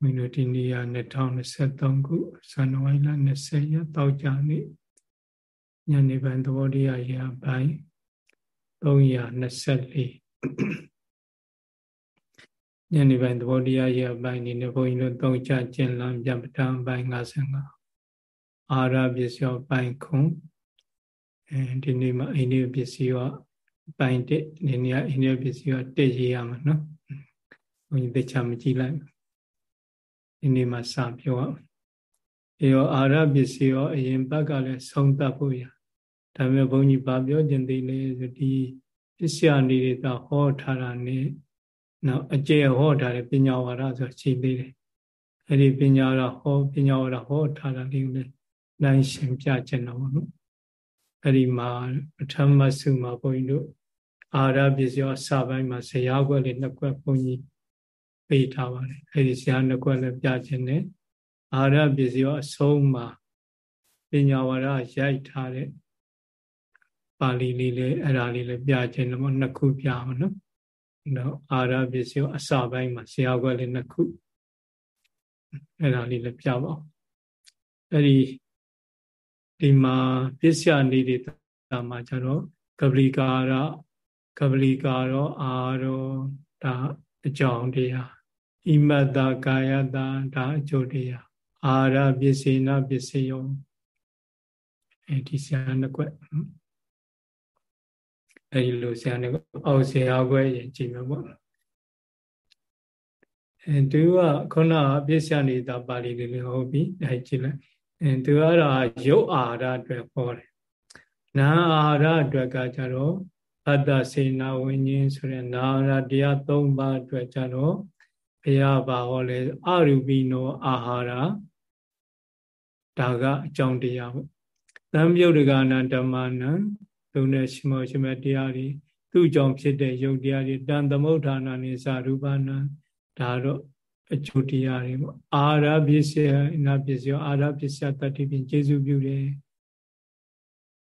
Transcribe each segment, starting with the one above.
ဘုန်းကြီးတို့ဒီနေ့က2023ခုဇန်နဝါရီလ20ရက်တောက်ကြနေ့ညနေပိုင်းသဘောတရားရပိုင်း324ညနေပိုင်းသဘောတရားရပိုင်းဒီနေ့ဘုန်းကြီးတို့သုံးချကျင်လံပြပဋ္ဌာန်းပိုင်း55အာရပစ္စယောပိုင်းခွန်အဲဒီနေ့မှာအိန္ဒိယပစ္စည်းရောပိုင်း1ဒီနေ့ကအိန္ဒိယပစ္စည်းရော1ရေးရမှာနော်ဘုန်းကြီးသိချမကြည့်လိုက် ဒီနေ့မှစပြောရအေရောအာရပစ္စည်းရောအရင်ဘက်ကလည်းဆုံးတတ်ဖို့ရဒါပေမဲ့ဘုန်းကြီးဗာပြောခြင်းသိလေဆိုဒီပစ္စယနေတာဟောထားတာနဲ့နောက်အကျေဟောထားတဲ့ပညာဝါဒဆိုရှိသေးတယ်အဲ့ဒီပညာရဟောပညာဝါဒဟောထားတာလေးလည်းနိုင်ရှင်ပြခြင်းတော့နော်အဲ့ဒီမှာပထမဆုမှာဘုန်းကြီးတို့အာရပစ္စည်းရောစပိုင်းမှာဇရာခွက်လေးနှစ်ခွက်ဘုန်းကြီး ပေးထားပါတယ်အဲဒီဆရာနှစ်ခွက်လည်းပြခြင်းနဲ့အာရပစ္စည်းရောအဆုံးမှာပညာဝါဒရိုက်ထားတဲ့ပါဠိလေးလည်းအဲ့ဒါလေးလည်းပြခြင်းတော့နှစ်ခုပြမှာနော်တော့အာရပစ္စည်းရောအစပိုင်းမှာဆရာခွက်လေးနှစ်ခုအဲ့ဒါလေးလည်းပြပါအောင်အဲ့ဒီဒီမှာပစ္စယနေတဲ့တာမှာကျတော့ကပလီကာရကပလီကာရောအာရောဒါအကြောင်းတရား ဣမတ္တကာယတဒါအကျိုးတရားအာရပစ္စေနပစ္စယောအဲဒီဆရာနှစ်ကွက်အဲဒီလိုဆရာနှစ်ကွက်အောက်ဆရာကွက်ရင်ကြည့်မှာပေါ့အဲသူကခုနပစ္စယနေတာပါဠိလေးလေးဟောပြီးအဲကြည့်လိုက်အဲသူကတော့ရုပ်အာရအတွက်ဟောတယ်နာအာရအတွက်ကကြတော့အတ္တစေနာဝိညာဉ်ဆိုတဲ့နာရတရား၃ပါးအတွက်ကြတော့ ဘုရားပါဟောလဲအရူပိနောအာဟာရဒါကအကြောင်းတရားပေါ့သံယုတ်တကနာဓမ္မနံသုံးတဲ့ရှိမောရှိမေတရားတွေသူ့ကြောင့်ဖြစ်တဲ့ယုတ်တရားတွေတန်သမုဋ္ဌာနာနိသရူပနာဒါတော့အကျိုးတရားတွေပေါ့အာရပစ္စယနာပစ္စယအာရပစ္စယတတ္တိဖြင့်ကျေစုပြုတယ်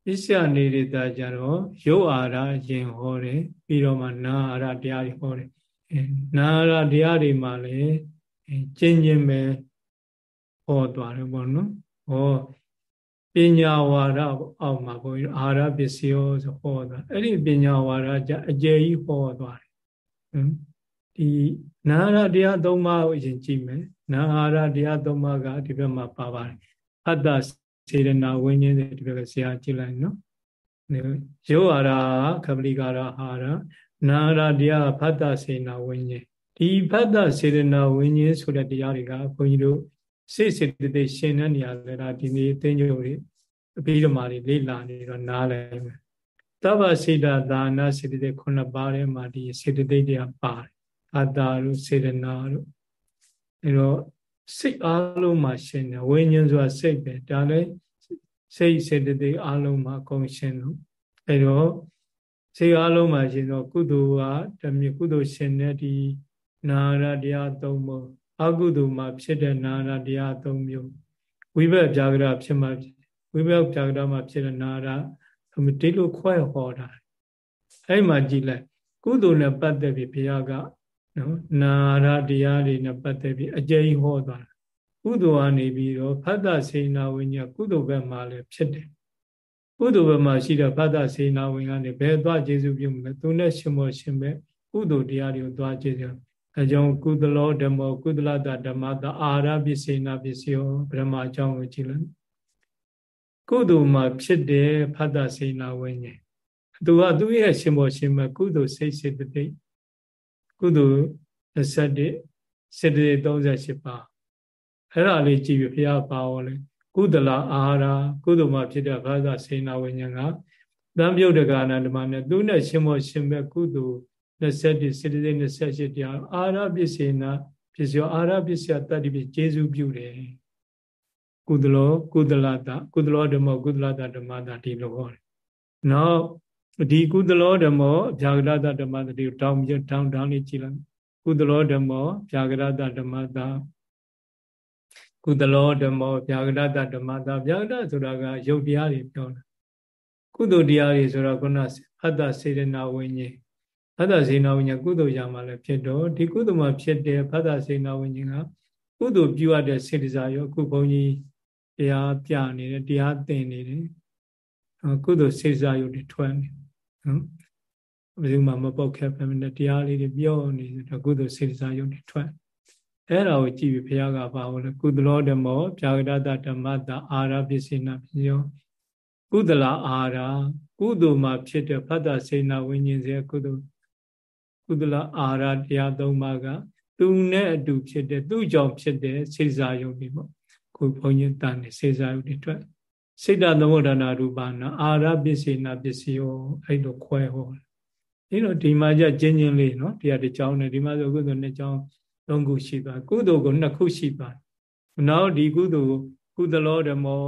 ပစ္စယနေတာကြတော့ယုတ်အာရရင်ဟောတယ်ပြီးတော့မှနာအာရတရားတွေဟောတယ် နာရတရားတွေမှာလည်းကျင့်ချင်းပဲဟောသွားတယ်ပေါ့နော်ဟောပညာဝါဒအောက်မှာဘုန်းကြီးအာရပစ္စယောဆိုဟောသွားအဲ့ဒီပညာဝါဒကြအကျယ်ကြီးဟောသွားတယ်ဒီနာရတရားသုံးပါးကိုအရင်ကြည့်မယ်နာရတရားသုံးပါးကဒီဘက်မှာပါပါတယ်အတ္တစေရနာဝိညာဉ်တွေဒီဘက်ကဆရာကြည့်လိုက်နော်ယောအာရခပလိကာရအာရ နာရတရားဖတ်တစေနာဝိညာဉ်ဒီဖတ်တစေနာဝိညာဉ်ဆိုတဲ့တရားတွေကဘုန်းကြီးတို့စိတ်စေတသိက်ရှင်တဲ့နေရာလဲဒါဒီနေ့သိညိုတွေအပြီးတော့မှလေ့လာနေတော့နားလည်မယ်တဗ္ဗစေတသာနာစေတသိက်ခုနှစ်ပါးထဲမှာဒီစေတသိက်တွေကပါတယ်အတ္တတို့စေတနာတို့အဲတော့စိတ်အားလုံးမှာရှင်တယ်ဝိညာဉ်ဆိုတာစိတ်ပဲဒါလည်းစိတ်စေတသိက်အားလုံးမှာအကုန်ရှင်လို့အဲတော့ စိတ်အားလုံးမှာရှင်တော့ကုသိုလ်ကတမျိုးကုသိုလ်ရှင်တဲ့ဒီနာရတရားသုံးပုံအကုသိုလ်မှာဖြစ်တဲ့နာရတရားသုံးမျိုးဝိဘက်ပြာကရဖြစ်မှာဝိဘက်ပြာကရမှာဖြစ်တဲ့နာရဒီလိုခွဲဟောတာအဲ့မှာကြည့်လိုက်ကုသိုလ်နဲ့ပတ်သက်ပြီးဘုရားကနော်နာရတရားတွေနဲ့ပတ်သက်ပြီးအကျဉ်းဟောသွားတာကုသိုလ်ကနေပြီးတော့ဖတ်တစေနာဝိညာကုသိုလ်ဘက်မှာလည်းဖြစ်တယ် ကုသိုလ်ဘက်မှာရှိတဲ့ဖတ်တာစေနာဝင်ကနေဘယ်သွားကျေစုပြုမလဲသူနဲ့ရှင်မောရှင်ပဲကုသိုလ်တရားတွေကိုသွားကျေစုအဲကြောင့်ကုသလောဓမ္မောကုသလတဓမ္မတာအာရပစ္စေနာပစ္စယောဗြဟ္မာအကြောင်းကိုကြည့်လိုက်ကုသိုလ်မှာဖြစ်တဲ့ဖတ်တာစေနာဝင်ကြီးသူကသူ့ရဲ့ရှင်မောရှင်ပဲကုသိုလ်စိတ်စေတသိက်ကုသိုလ်21စေတသိက်38ပါအဲ့ဒါလေးကြည့်ပြီးဘုရားပါဟောလဲ ကုသလအာဟာရကုသိုလ်မှာဖြစ်တဲ့ဘာသာစေနာဝိညာဉ်ကတံပြုတ်တကာနာဓမ္မနဲ့သူနဲ့ရှင်မောရှင်မဲ့ကုသိုလ်21စေတသိက်28တရားအာရပစ္စေနာပစ္စယောအာရပစ္စယတတ္တိပိကျေစုပြုတယ်ကုသလောကုသလတကုသလောဓမ္မကုသလတဓမ္မတာဒီလိုဟောတယ်နောက်ဒီကုသလောဓမ္မဗျာဂရတဓမ္မတာဒီတောင်းတောင်းတောင်းလေးကြည့်လိုက်ကုသလောဓမ္မဗျာဂရတဓမ္မတာ ကုသလောဓမ္မောဗျာဂရတဓမ္မတာဗျာဂရဆိုတာကယုတ်တရားတွေပြောတာကုသိုလ်တရားတွေဆိုတော့ခုနအတ္တစေရနာဝိညာဉ်အတ္တစေနာဝိညာဉ်ကုသိုလ်ရမှာလည်းဖြစ်တော့ဒီကုသိုလ်မှာဖြစ်တဲ့ဖတ်တာစေနာဝိညာဉ်ကကုသိုလ်ပြုရတဲ့စေတစားရောအခုဘုန်းကြီးတရားပြနေတယ်တရားသင်နေတယ်ကုသိုလ်စေတစားရောတွေထွက်နေနော်ဘယ်သူမှမပုတ်ခဲ့ပဲနဲ့တရားလေးတွေပြောနေတယ်ကုသိုလ်စေတစားရောတွေထွက် အဲ့ဒါကိုကြည့်ပြီးဘုရားကပါဟောလဲကုသလောဓမ္မောဗျာဂရတဓမ္မတာအာရပစ္စေနာပယောကုသလအာရကုသိုလ်မှာဖြစ်တဲ့ဖတ်တာစေနာဝိညာဉ်စေကုသိုလ်ကုသလအာရတရားသုံးပါးကသူနဲ့အတူဖြစ်တဲ့သူ့ကြောင့်ဖြစ်တဲ့စေစာယုတ်တွေပေါ့ခုဘုန်းကြီးတန်နေစေစာယုတ်တွေတွေ့စိတ်တသမုဒ္ဒနာရူပနာအာရပစ္စေနာပစ္စယောအဲ့လိုခွဲဟောဒီတော့ဒီမှာကြကျင်းချင်းလေးနော်တရားတစ်ကြောင်းနဲ့ဒီမှာဆိုကုသိုလ်နှစ်ကြောင်း သုံးခုရှိသွားကုသိုလ်ကိုနှစ်ခုရှိသွားနောက်ဒီကုသိုလ်ကုသလောဓမ္မော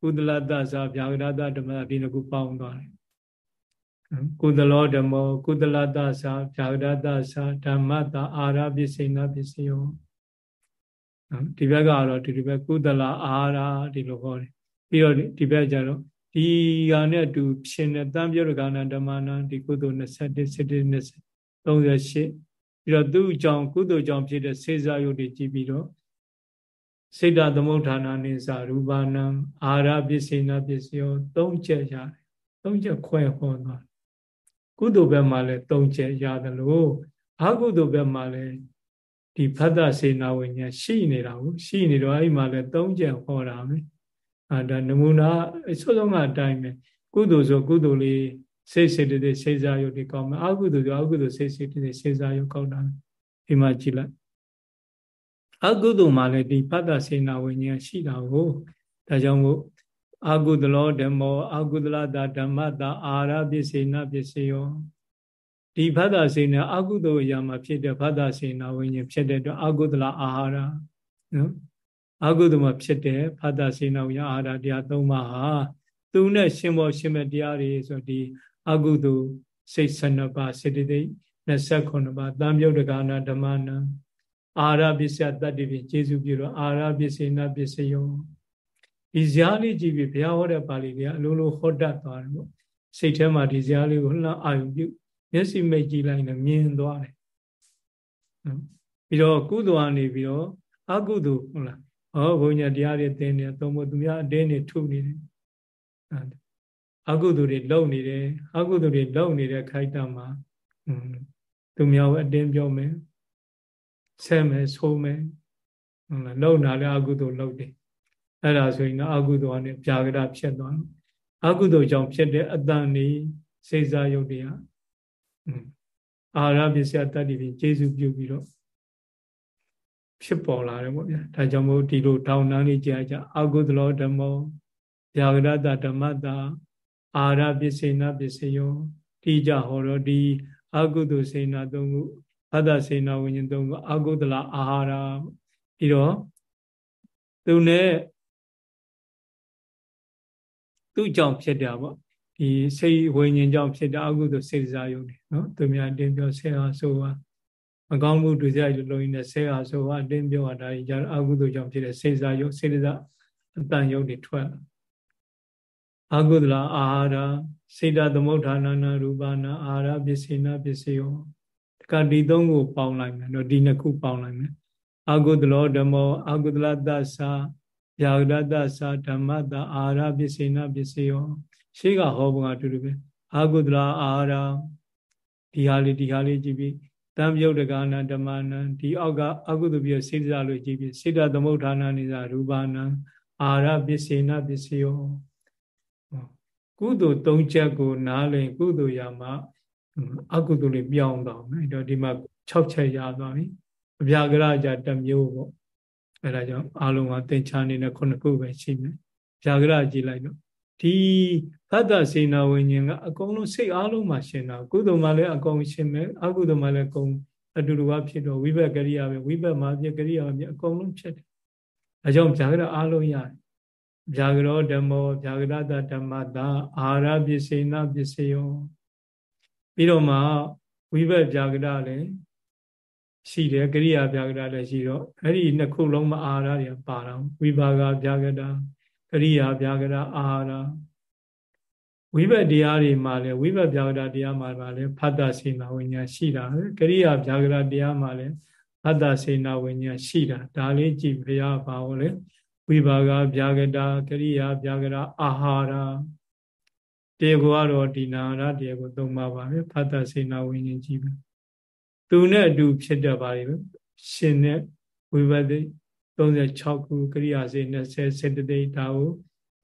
ကုသလတ္တသာဗျာဂရတဓမ္မဒီနှစ်ခုပေါင်းသွားတယ်ကုသလောဓမ္မောကုသလတ္တသာဗျာဂရတ္တသာဓမ္မတာအာရပစ္စေနပစ္စယောဒီဘက်ကတော့ဒီဒီဘက်ကုသလအာရဒီလိုဟောတယ်ပြီးတော့ဒီဘက်ကျတော့ဒီဟာနဲ့အတူဖြစ်နေတံပြောရကနာဓမ္မနာဒီကုသိုလ်21 21 38 ပြီးတော့သူ့အကြောင်းကုသိုလ်ကြောင့်ဖြစ်တဲ့စေစားယုတ်တွေကြည့်ပြီးတော့စိတ်ဓာသမုဋ္ဌာနာနိသရူပနာအာရပစ္စေနာပစ္စယောသုံးချက်ရတယ်သုံးချက်ခွဲဟောသွားကုသိုလ်ဘက်မှာလည်းသုံးချက်ရတယ်လို့အကုသိုလ်ဘက်မှာလည်းဒီဖတ်တာစေနာဝိညာဉ်ရှိနေတာကိုရှိနေတော့အဲ့မှာလည်းသုံးချက်ဟောတာပဲအာဒါနမူနာအစောဆုံးကအတိုင်းပဲကုသိုလ်ဆိုကုသိုလ်လေး စိတ်စေတသိက်စေစားရုပ်တွေကောင်းမယ်အကုသိုလ်ဆိုအကုသိုလ်စိတ်စေတသိက်စေစားရုပ်ကောင်းတာဒီမှာကြည့်လိုက်အကုသိုလ်မှာလည်းဒီပတ္တစေနာဝိညာဉ်ရှိတာကိုဒါကြောင့်မို့အကုသလောဓမ္မောအကုသလတာဓမ္မတာအာရပစ္စေနာပစ္စယောဒီဘဒ္ဒစေနာအကုသိုလ်အရာမှာဖြစ်တဲ့ဘဒ္ဒစေနာဝိညာဉ်ဖြစ်တဲ့အတွက်အကုသလအာဟာရနော်အကုသိုလ်မှာဖြစ်တဲ့ဘဒ္ဒစေနာဝိညာဉ်အာဟာရတရား၃ပါးဟာသူနဲ့ရှင်ဘောရှင်မဲ့တရားတွေဆိုဒီ အကုသိုလ်စိတ်12ပါးစေတသိက်29ပါးတံမြုပ်တကာနာဓမ္မနာအာရပစ္စယတတ္တိဖြင့်ကျေစုပြုတော့အာရပစ္စေနာပစ္စယောဒီဇာလေးကြည့်ပြီးဘုရားဟောတဲ့ပါဠိတွေကအလိုလိုဟောတတ်သွားတယ်ပေါ့စိတ်ထဲမှာဒီဇာလေးကိုလှမ်းအာရုံပြုမျက်စိမိတ်ကြည့်လိုက်ရင်မြင်သွားတယ်ပြီးတော့ကုသိုလ်ကနေပြီးတော့အကုသိုလ်ဟုတ်လားဟောဘုန်းကြီးတရားတွေသင်နေသုံးဖို့သူများအတင်းနေထုနေတယ် အကုသိုလ်တွေလုံနေတယ်အကုသိုလ်တွေလုံနေတဲ့ခိုက်တမှာသူများကိုအတင်းပြောမယ်ဆဲမယ်ဆိုးမယ်ဟုတ်လားလုံတာလည်းအကုသိုလ်လုံတယ်အဲ့ဒါဆိုရင်တော့အကုသိုလ်ကနေပြာကရဖြစ်သွားတယ်အကုသိုလ်ကြောင့်ဖြစ်တဲ့အတန်နေစိတ်စားယုတ်တွေကအာရပစ္စယတတ္တိဖြင့်ကျေစုပြုပြီးတော့ဖြစ်ပေါ်လာတယ်ပေါ့ဗျာဒါကြောင့်မို့ဒီလိုတောင်းတန်းလေးကြားကြအကုသလောဓမ္မောဗျာကရတဓမ္မတာ အာရပစ္စေနာပစ္စယောတိကြဟောတော့ဒီအကုသိုလ်စေနာသုံးခုအတ္တစေနာဝိညာဉ်သုံးခုအကုသလအာဟာရပြီးတော့သူနဲ့သူ့ကြောင့်ဖြစ်တာပေါ့ဒီစိတ်ဝိညာဉ်ကြောင့်ဖြစ်တဲ့အကုသိုလ်စေစားယုံတွေနော်သူများတင်ပြောဆဲဟာဆိုဟာမကောင်းမှုတွေ့ကြရလို့ရင်းနဲ့ဆဲဟာဆိုဟာတင်ပြောတာဒါကြီးကြအကုသိုလ်ကြောင့်ဖြစ်တဲ့စေစားယုံစေစားအတန်ယုံတွေထွက် အကုသလအာဟာရစေတသမုဋ္ဌာနာနာရူပနာအာဟာရပစ္စေနာပစ္စယောတခါဒီသုံးကိုပေါင်းလိုက်မယ်နော်ဒီနှစ်ခုပေါင်းလိုက်မယ်အကုသလောဓမ္မောအကုသလတ္တသာယာဂရတ္တသာဓမ္မတအာဟာရပစ္စေနာပစ္စယောရှေးကဟောပုံကအတူတူပဲအာဟုဒရာအာဟာရဒီဟာလေးဒီဟာလေးကြည့်ပြီးတံပြုတ်တကနာဓမ္မနာဒီအောက်ကအကုသပြစေတစာလို့ကြည့်ပြီးစေတသမုဋ္ဌာနာနိသရူပနာအာရပစ္စေနာပစ္စယော ကုသိုလ်၃ချက်ကိုနားလည်ကုသိုလ်ရမှာအကုသိုလ်လေးပြောင်းတော့မယ်အဲ့တော့ဒီမှာ6ချက်ရသွားပြီအပြာကရကြတစ်မျိုးပေါ့အဲ့ဒါကြောင့်အာလုံးကသင်္ချာနေနဲ့ခုနှစ်ခုပဲရှိမယ်ပြာကရကြည့်လိုက်တော့ဒီဖတ်တာစေနာဝိညာဉ်ကအကုန်လုံးစိတ်အားလုံးမှာရှင်တာကုသိုလ်မှာလည်းအကုန်ရှင်မယ်အကုသိုလ်မှာလည်းအကုန်အတူတူကဖြစ်တော့ဝိဘက်ကရိယာပဲဝိဘက်မှာပြကရိယာပဲအကုန်လုံးဖြစ်တယ်အဲကြောင့်ဗျာကရအားလုံးရတယ် ဗျာကရောဓမ္မောဗျာကရတဓမ္မတာအာရပစ္စေနာပစ္စယောပြီးတော့မှဝိဘက်ဗျာကရလည်းရှိတယ်ကရိယာဗျာကရလည်းရှိတော့အဲ့ဒီနှစ်ခုလုံးမှာအာရတွေပါတော့ဝိဘာကဗျာကရကရိယာဗျာကရအာဟာရဝိဘတ်တရားတွေမှာလည်းဝိဘတ်ဗျာကရတရားမှာလည်းဖတ်တာစေနာဝိညာဉ်ရှိတာပဲကရိယာဗျာကရတရားမှာလည်းအတ္တစေနာဝိညာဉ်ရှိတာဒါလေးကြည့်ဘုရားပါဟောလေ ဝိဘာကဗျာကတာကရိယာဗျာကတာအာဟာရတရားကတော့ဒီနာရတရားကိုသုံးပါပါပဲဖတ်တစေနာဝိညာဉ်ကြည့်ပဲသူနဲ့အတူဖြစ်တတ်ပါလေရှင်နဲ့ဝိဘသိ36ခုကရိယာစေ20စေတသိက်ဒါကို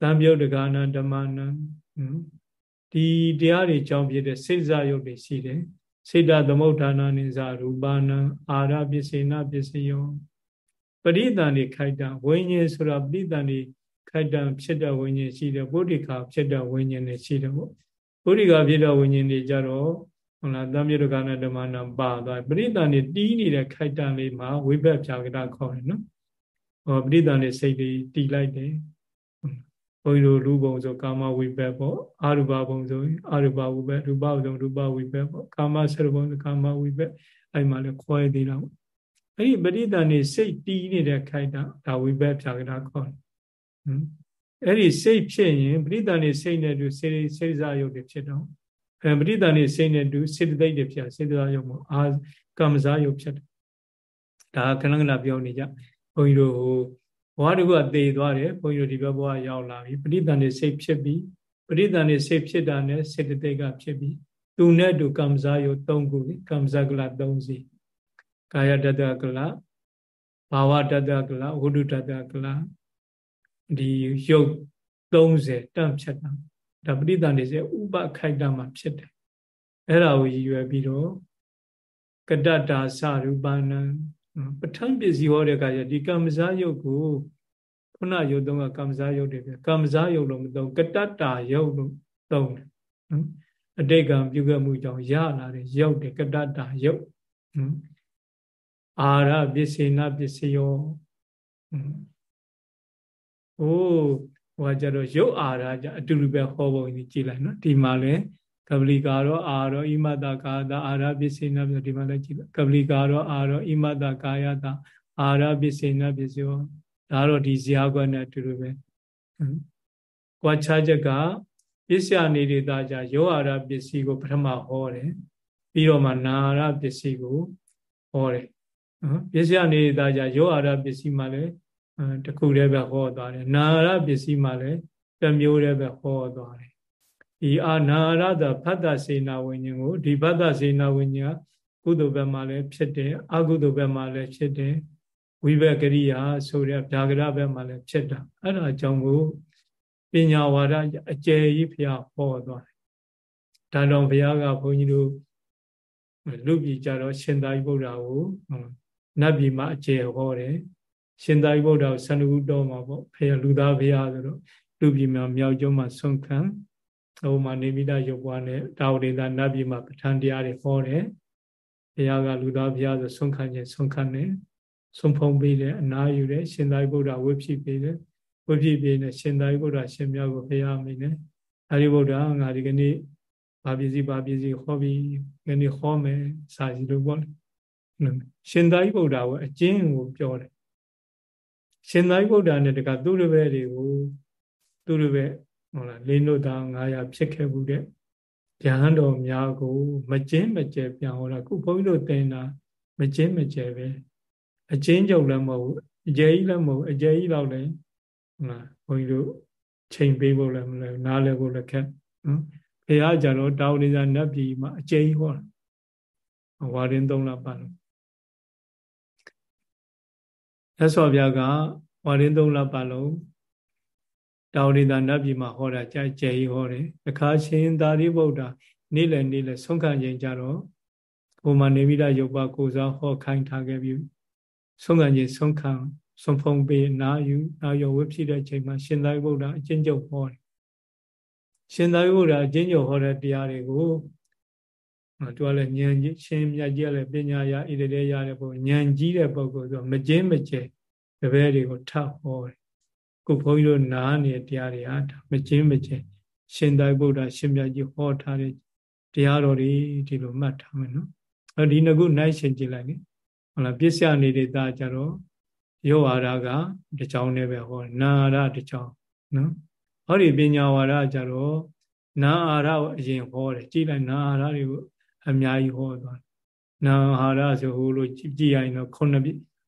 သံပြုတ်တက္ကနာဓမ္မနာဒီတရားတွေကြောင့်ဖြစ်တဲ့စိတ်စားရုပ်တွေရှိတယ်စိတ်တသမုဋ္ဌာနာနိစ္စရူပနာအာရပစ္စေနပစ္စယော ပရိသန်နေခိုက်တာဝိညာဉ်ဆိုတာပရိသန်နေခိုက်တာဖြစ်တဲ့ဝိညာဉ်ရှိတယ်ဗုဒ္ဓခါဖြစ်တဲ့ဝိညာဉ်တွေရှိတယ်ပေါ့ဗုဒ္ဓခါဖြစ်တဲ့ဝိညာဉ်တွေကြတော့ဟုတ်လားတံမြေတကနာဓမ္မနာပါသွားပရိသန်နေတီးနေတဲ့ခိုက်တံလေးမှာဝိဘက်ဖြာကတာခေါ်တယ်နော်ဟောပရိသန်နေစိတ်တွေတီးလိုက်တယ်ဘုန်းကြီးတို့လူဘုံဆိုကာမဝိဘက်ပေါ့အာရူပဘုံဆိုအာရူပဝိဘက်ရူပဘုံရူပဝိဘက်ပေါ့ကာမဆရဘုံကာမဝိဘက်အဲ့မှာလည်းခွဲသေးတာပေါ့ အဲ့ဒီပရိသန်နေစိတ်တီးနေတဲ့ခိုက်တာဒါဝိဘက်ဖြာကတာခေါ်တယ်ဟမ်အဲ့ဒီစိတ်ဖြစ်ရင်ပရိသန်နေစိတ်နဲ့တူစေစေစားယုတ်တွေဖြစ်တော့အဲပရိသန်နေစိတ်နဲ့တူစေတသိက်တွေဖြစ်စေတစားယုတ်ပေါ့အာကမ္မစားယုတ်ဖြစ်တယ်ဒါခဏခဏပြောနေကြဘုန်းကြီးတို့ဟိုဘဝတခုကတည်သွားတယ်ဘုန်းကြီးတို့ဒီဘက်ဘဝရောက်လာပြီပရိသန်နေစိတ်ဖြစ်ပြီးပရိသန်နေစိတ်ဖြစ်တာနဲ့စေတသိက်ကဖြစ်ပြီးသူနဲ့တူကမ္မစားယုတ်၃ခုကမ္မဇကလ၃စီ ကာယတတကလဘာဝတတကလဝုဒ္ဓတတကလဒီရုပ်30တန့်ဖြတ်တာဒါပဋိသန္ဓေစေဥပခိုက်တာမှာဖြစ်တယ်အဲ့ဒါကိုရည်ရွယ်ပြီးတော့ကတ္တတာစရူပနံပဋ္ဌာန်းပစ္စည်းဟောတဲ့အခါကျဒီကမ္မဇာယုတ်ကိုခုနယုတ်သုံးကကမ္မဇာယုတ်တွေပဲကမ္မဇာယုတ်လို့မသုံးကတ္တတာယုတ်လို့သုံးတယ်နော်အတိတ်ကံပြုခဲ့မှုကြောင့်ရလာတဲ့ယုတ်တွေကတ္တတာယုတ် အာရပစ္စေနပစ္စယောဟိုးဟိုကကြတော့ရုပ်အာရကြအတူတူပဲဟောပုံကြီးကြည်လိုက်နော်ဒီမှာလဲကပလီကာရောအာရောဣမတကာတာအာရပစ္စေနပြဒီမှာလဲကြည်လိုက်ကပလီကာရောအာရောဣမတကာယတာအာရပစ္စေနပစ္စယောဒါတော့ဒီဇာကွက်နဲ့အတူတူပဲကွာခြားချက်ကပစ္စယနေဒေတာကြယောအာရပစ္စည်းကိုပထမဟောတယ်ပြီးတော့မှနာရပစ္စည်းကိုဟောတယ် နော်ပစ္စယနေဒေတာကြယောအာရပစ္စည်းမှလည်းတခုတည်းပဲဟောသွားတယ်နာရပစ္စည်းမှလည်းတစ်မျိုးတည်းပဲဟောသွားတယ်ဒီအာနာရတာဖတ်တာစေနာဝိညာဉ်ကိုဒီဖတ်တာစေနာဝိညာဉ်ကုသိုလ်ဘက်မှာလည်းဖြစ်တယ်အကုသိုလ်ဘက်မှာလည်းဖြစ်တယ်ဝိဘကရိယာဆိုတဲ့ဗျာကရဘက်မှာလည်းဖြစ်တာအဲ့ဒါအကြောင်းကိုပညာဝါဒအကျယ်ကြီးဘုရားဟောသွားတယ်ဒါတော့ဘုရားကဘုန်းကြီးတို့လူပြည်ကြတော့ရှင်သာရိပုတ္တရာကို နတ်ပြည်မှာအကျယ်ဟောတယ်ရှင်သာရိပုတ္တရာဆန္ဒကုတော်မှာပေါ့ဖေရလူသားဖေရဆိုတော့လူပြည်မှာမြောက်ကျွန်းမှာဆုံးခံဟိုမှာနေမိတရုပ်ပွားနဲ့တာဝရိန္ဒနတ်ပြည်မှာပဋ္ဌာန်းတရားတွေဟောတယ်ဘုရားကလူသားဘုရားဆိုဆုံးခံခြင်းဆုံးခံတယ်ဆုံးဖုံးပေးတယ်အနာယူတယ်ရှင်သာရိပုတ္တရာဝိဖြစ်ပေးတယ်ဝိဖြစ်ပေးတယ်ရှင်သာရိပုတ္တရာရှင်မြောက်ကိုဘုရားမိနေသာရိပုတ္တရာငါဒီကနေ့ဘာပစ္စည်းဘာပစ္စည်းဟောပြီးဒီနေ့ဟောမယ်စာစီလို့ပေါ့ ရှင်သာရိပုတ္တရာကအကျဉ်းကိုပြောတယ်ရှင်သာရိပုတ္တရာနဲ့တကသူရဘဲတွေကိုသူရဘဲဟုတ်လားလင်းတို့သား900ဖြစ်ခဲ့မှုတဲ့ဗျာဟန်တော်များကို မကျင်းမကျဲပြန်ဟောတာခုဘုန်းကြီးတို့သင်တာမကျင်းမကျဲပဲအချင်းကြုံလည်းမဟုတ်အကျဲကြီးလည်းမဟုတ်အကျဲကြီးတော့လည်းဟုတ်လားဘုန်းကြီးတို့ချိန်ပေးဖို့လည်းမလဲနားလည်းဖို့လည်းခက်နော်ဘုရားကြတော့တောင်းနေစားနတ်ပြည်မှာအကျဲကြီးဟောတာဝါရင်သုံးလပ တ်လို့ရသော်ဗျာကဝါရင်သုံးလပတ်လုံးတောင်ရိတာနတ်ပြည်မှာဟောတာကြိုက်ကြဲဟောတယ်တခါရှင်သာရိပုတ္တနေ့လည်နေ့လည်ဆုံးခံခြင်းကြတော့ဟိုမှာနေမိတာရုပ်ပါကိုစားဟောခိုင်းထားခဲ့ပြီးဆုံးခံခြင်းဆုံးခံဆုံးဖုံပေးနာယူနာယောဝိဖြစ်တဲ့ချိန်မှာရှင်သာရိပုတ္တအကျဉ်းချုပ်ဟောတယ်ရှင်သာရိပုတ္တအကျဉ်းချုပ်ဟောတဲ့တရားတွေကို သူကလည်းဉာဏ်ကြီးရှင်မြတ်ကြီးကလည်းပညာရဣတရေရတဲ့ပုံဉာဏ်ကြီးတဲ့ပုဂ္ဂိုလ်ဆိုမကျင်းမကျဲတပည့်တွေကိုထဟောတယ်ခုဘုန်းကြီးတို့နားနေတဲ့တရားတွေဟာမကျင်းမကျဲရှင်သာဗုဒ္ဓရှင်မြတ်ကြီးဟောထားတဲ့တရားတော်တွေဒီလိုမှတ်ထားမယ်နော်အဲဒီငကုနိုင်ရှင်ကြည့်လိုက်နိဟုတ်လားပစ္စယနေတဲ့သားကြတော့ယောဝါဒကတကြောင်နဲ့ပဲဟောနာရတကြောင်နော်ဟောဒီပညာဝါဒကြတော့နာအာရကိုအရင်ဟောတယ်ကြည့်လိုက်နာအာရတွေကို အများကြီးဟောသွားနာအာဟာရဆိုဟိုလိုကြည့်ကြည့်ရရင်တော့ခုနှစ်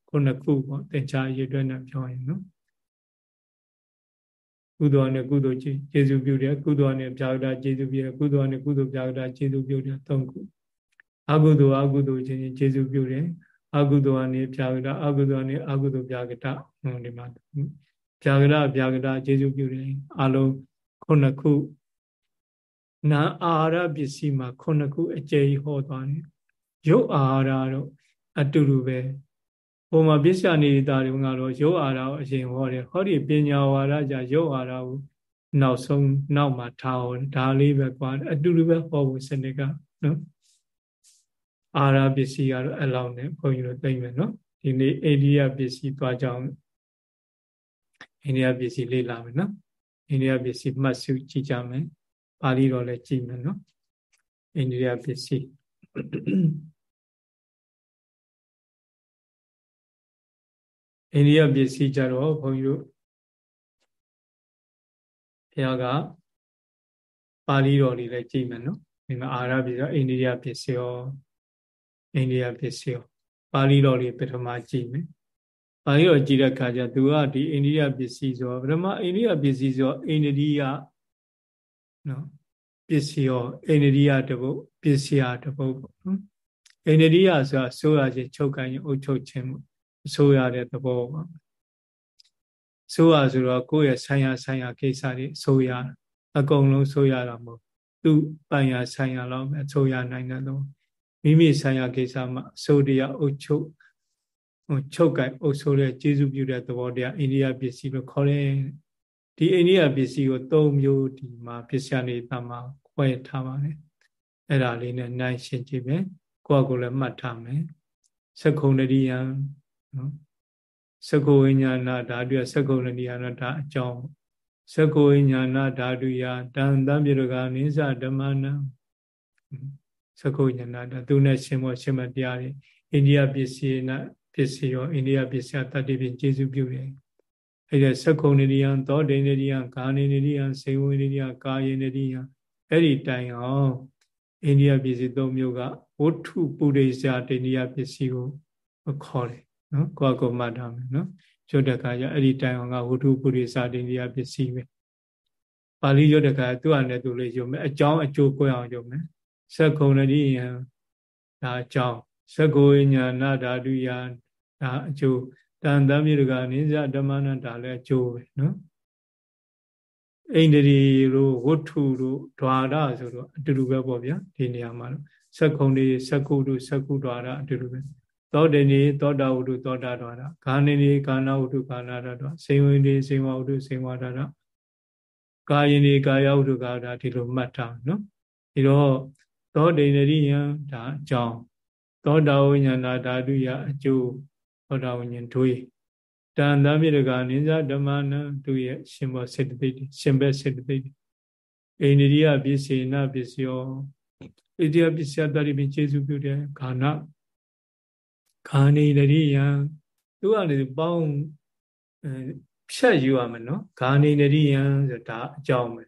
ခုနှစ်ခုပေါ့သင်္ချာရည်အတွက်နဲ့ပြောရင်နော်ကုသိုလ်နဲ့ကုသိုလ်ကျေစုပြုတယ်ကုသိုလ်နဲ့ပြာကတာကျေစုပြုတယ်ကုသိုလ်နဲ့ကုသိုလ်ပြာကတာကျေစုပြုတယ်သုံးခုအကုသိုလ်အကုသိုလ်ချင်းကျေစုပြုတယ်အကုသိုလ်အနေပြာကတာအကုသိုလ်အနေအကုသိုလ်ပြာကတာဟိုဒီမှာပြာကတာပြာကတာကျေစုပြုတယ်အလုံးခုနှစ်ခု နာအာရပစ္စည်းမှာခုနှစ်ခုအကျယ်ဟောသွားတယ်ရုပ်အာဟာရတော့အတူတူပဲဟိုမှာပစ္စယနေတာတွေကတော့ရုပ်အာဟာရကိုအရင်ဟောတယ်ဟောဒီပညာဝါဒကြရုပ်အာဟာရကိုနောက်ဆုံးနောက်မှာထားဟောဒါလေးပဲကွာအတူတူပဲဟောဖို့စနစ်ကနော်အာဟာရပစ္စည်းကတော့အလောင်းနဲ့ဘုန်းကြီးတို့သိမ့်မယ်နော်ဒီနေ့အိန္ဒိယပစ္စည်းသွားကြအောင်အိန္ဒိယပစ္စည်းလေ့လာမယ်နော်အိန္ဒိယပစ္စည်းမှတ်စုကြည့်ကြမယ် ပါဠိတော်လည်းကြည့်မယ်နော်အိန္ဒိယပစ္စည်းအိန္ဒိယပစ္စည်းကြတော့ဘုန်းကြီးတို့ဘုရားကပါဠိတော်တွေလည်းကြည့်မယ်နော်ဒီမှာအာရပစ္စည်းအိန္ဒိယပစ္စည်းရောအိန္ဒိယပစ္စည်းရောပါဠိတော်တွေပထမကြည့်မယ်ပါဠိတော်ကြည့်တဲ့အခါကျသူကဒီအိန္ဒိယပစ္စည်းဆိုပထမအိန္ဒိယပစ္စည်းဆိုအိန္ဒိယ နော်ပစ္စည်းရောအိန္ဒိယတပုတ်ပစ္စယတပုတ်ပေါ့နော်အိန္ဒိယဆိုတာဆိုရခြင်းချုပ်ကိုင်းအုပ်ချုပ်ခြင်းပေါ့ဆိုရတဲ့သဘောပါဆိုရဆိုတော့ကိုယ့်ရဲ့ဆိုင်ရာဆိုင်ရာကိစ္စတွေဆိုရအကုန်လုံးဆိုရတာမဟုတ်သူ့ပိုင်ရာဆိုင်ရာတော့ပဲဆိုရနိုင်တဲ့တော့မိမိဆိုင်ရာကိစ္စမှာဆိုတရားအုပ်ချုပ်ဟိုချုပ်ကိုင်အုပ်ဆိုးတဲ့ကျေစုပြုတဲ့သဘောတရားအိန္ဒိယပစ္စည်းလို့ခေါ်တယ် ဒီအိန္ဒိယပစ္စည်းကို၃မျိုးဒီမှာပစ္စယနေတာမှာခွဲထားပါတယ်အဲ့ဒါလေးနဲ့နိုင်ရှင်းကြည့်မယ်ကိုယ့်အကိုလည်းမှတ်ထားမယ်သက္ခုံတရိယံနော်သက္ကဝိညာဏဓာတုယသက္ကုဏတိယနာဒါအကြောင်းသက္ကဝိညာဏဓာတုယတန်တံပြေရကနိစ္စဓမ္မနံသက္ကဝိညာဏဓာသူနဲ့ရှင်မောရှင်မတရားတွေအိန္ဒိယပစ္စည်းနာပစ္စည်းရောအိန္ဒိယပစ္စည်းတတ္တိဖြင့်ကျေစုပြုတယ် အဲ့ဒါသက္ကုဏတိယသောဒိဏတိယဂာနိဏတိယစေဝိဏတိယကာယေဏတိယအဲ့ဒီတိုင်အောင်အိန္ဒိယပစ္စည်း၃မျိုးကဝဋ္ထုပုရိစ္ဆာဒိန္ဒိယပစ္စည်းကိုခေါ်တယ်နော်ကိုယ့်အကိုမှတ်ထားမယ်နော်ရွတ်တခါကျအဲ့ဒီတိုင်အောင်ကဝုထုပုရိသတိရိယပစ္စည်းပဲပါဠိရွတ်တခါသူ့အနေနဲ့သူလေးရုံမယ်အကြောင်းအကျိုးကိုအောင်ရုံမယ်သက္ခုံရတိယံဒါအကြောင်းသက္ကိုညာနာဓာတုယဒါအကျိုး တန်တမ်းမြေကအနိစ္စဓမ္မနတာလည်းကြိုးပဲနော်အိန္ဒြေတို့ဝတ္ထုတို့ဓာရဆိုတော့အတူတူပဲပေါ့ဗျာဒီနေရာမှာတော့စက္ခုံတွေစက္ခုတို့စက္ခုဓာရအတူတူပဲသောတေနေသောတာဝတ္ထုသောတာဓာရဂာနေနေဂာနာဝတ္ထုဂာနာဓာရစေဝင်နေစေဝဝတ္ထုစေဝဓာရကာယနေကာယဝတ္ထုကာယဓာဒီလိုမှတ်ထားနော်ဒီတော့သောတေနေရိယံဒါအကြောင်းသောတာဝိညာဏဓာတုယအကျိုး သောတာဝိညာဉ်တွေးတန်တမြေတကနိစ္စဓမ္မနံသူရဲ့ရှင်ဘောစေတသိက်ရှင်ဘက်စေတသိက်အိန္ဒိယပစ္စေနပစ္စယောဣတိယပစ္စယတရိပိခြေစုပြုတဲ့ခါနာခာနေတရိယံသူကနေပေါင်းဖြတ်ယူရမယ်နော်ခာနေတရိယံဆိုတာအကြောင်းပဲ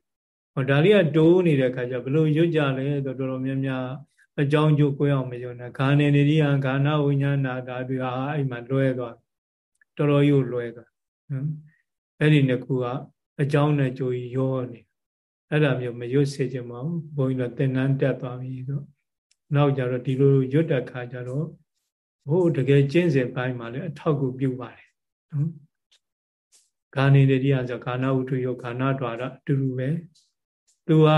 ဟောဒါလေးကတိုးနေတဲ့အခါကျဘလို့ရွတ်ကြလဲဆိုတော့တော်တော်များများ အကြောင်းကျိုးကိုရအောင်မယုံနဲ့ဂာနေနေဒီဟာဂာနာဝိညာဏဓာတုဟာအဲ့မှာလွဲသွားတော်တော်ကြီးလွဲသွားနော်အဲ့ဒီနှစ်ခုကအကြောင်းနဲ့ကျိုးကြီးရောနေအဲ့ဒါမျိုးမရွတ်စေချင်ပါဘူးဘုန်းကြီးတို့သင်္นานတက်သွားပြီဆိုနောက်ကြတော့ဒီလိုရွတ်တဲ့ခါကျတော့ဟိုတကယ်ကျင့်စဉ်ပိုင်းမှာလည်းအထောက်ကူပြုပါတယ်နော်ဂာနေနေဒီဟာဆိုဂာနာဝုထုယောဂာနာဒွါရအတူတူပဲသူက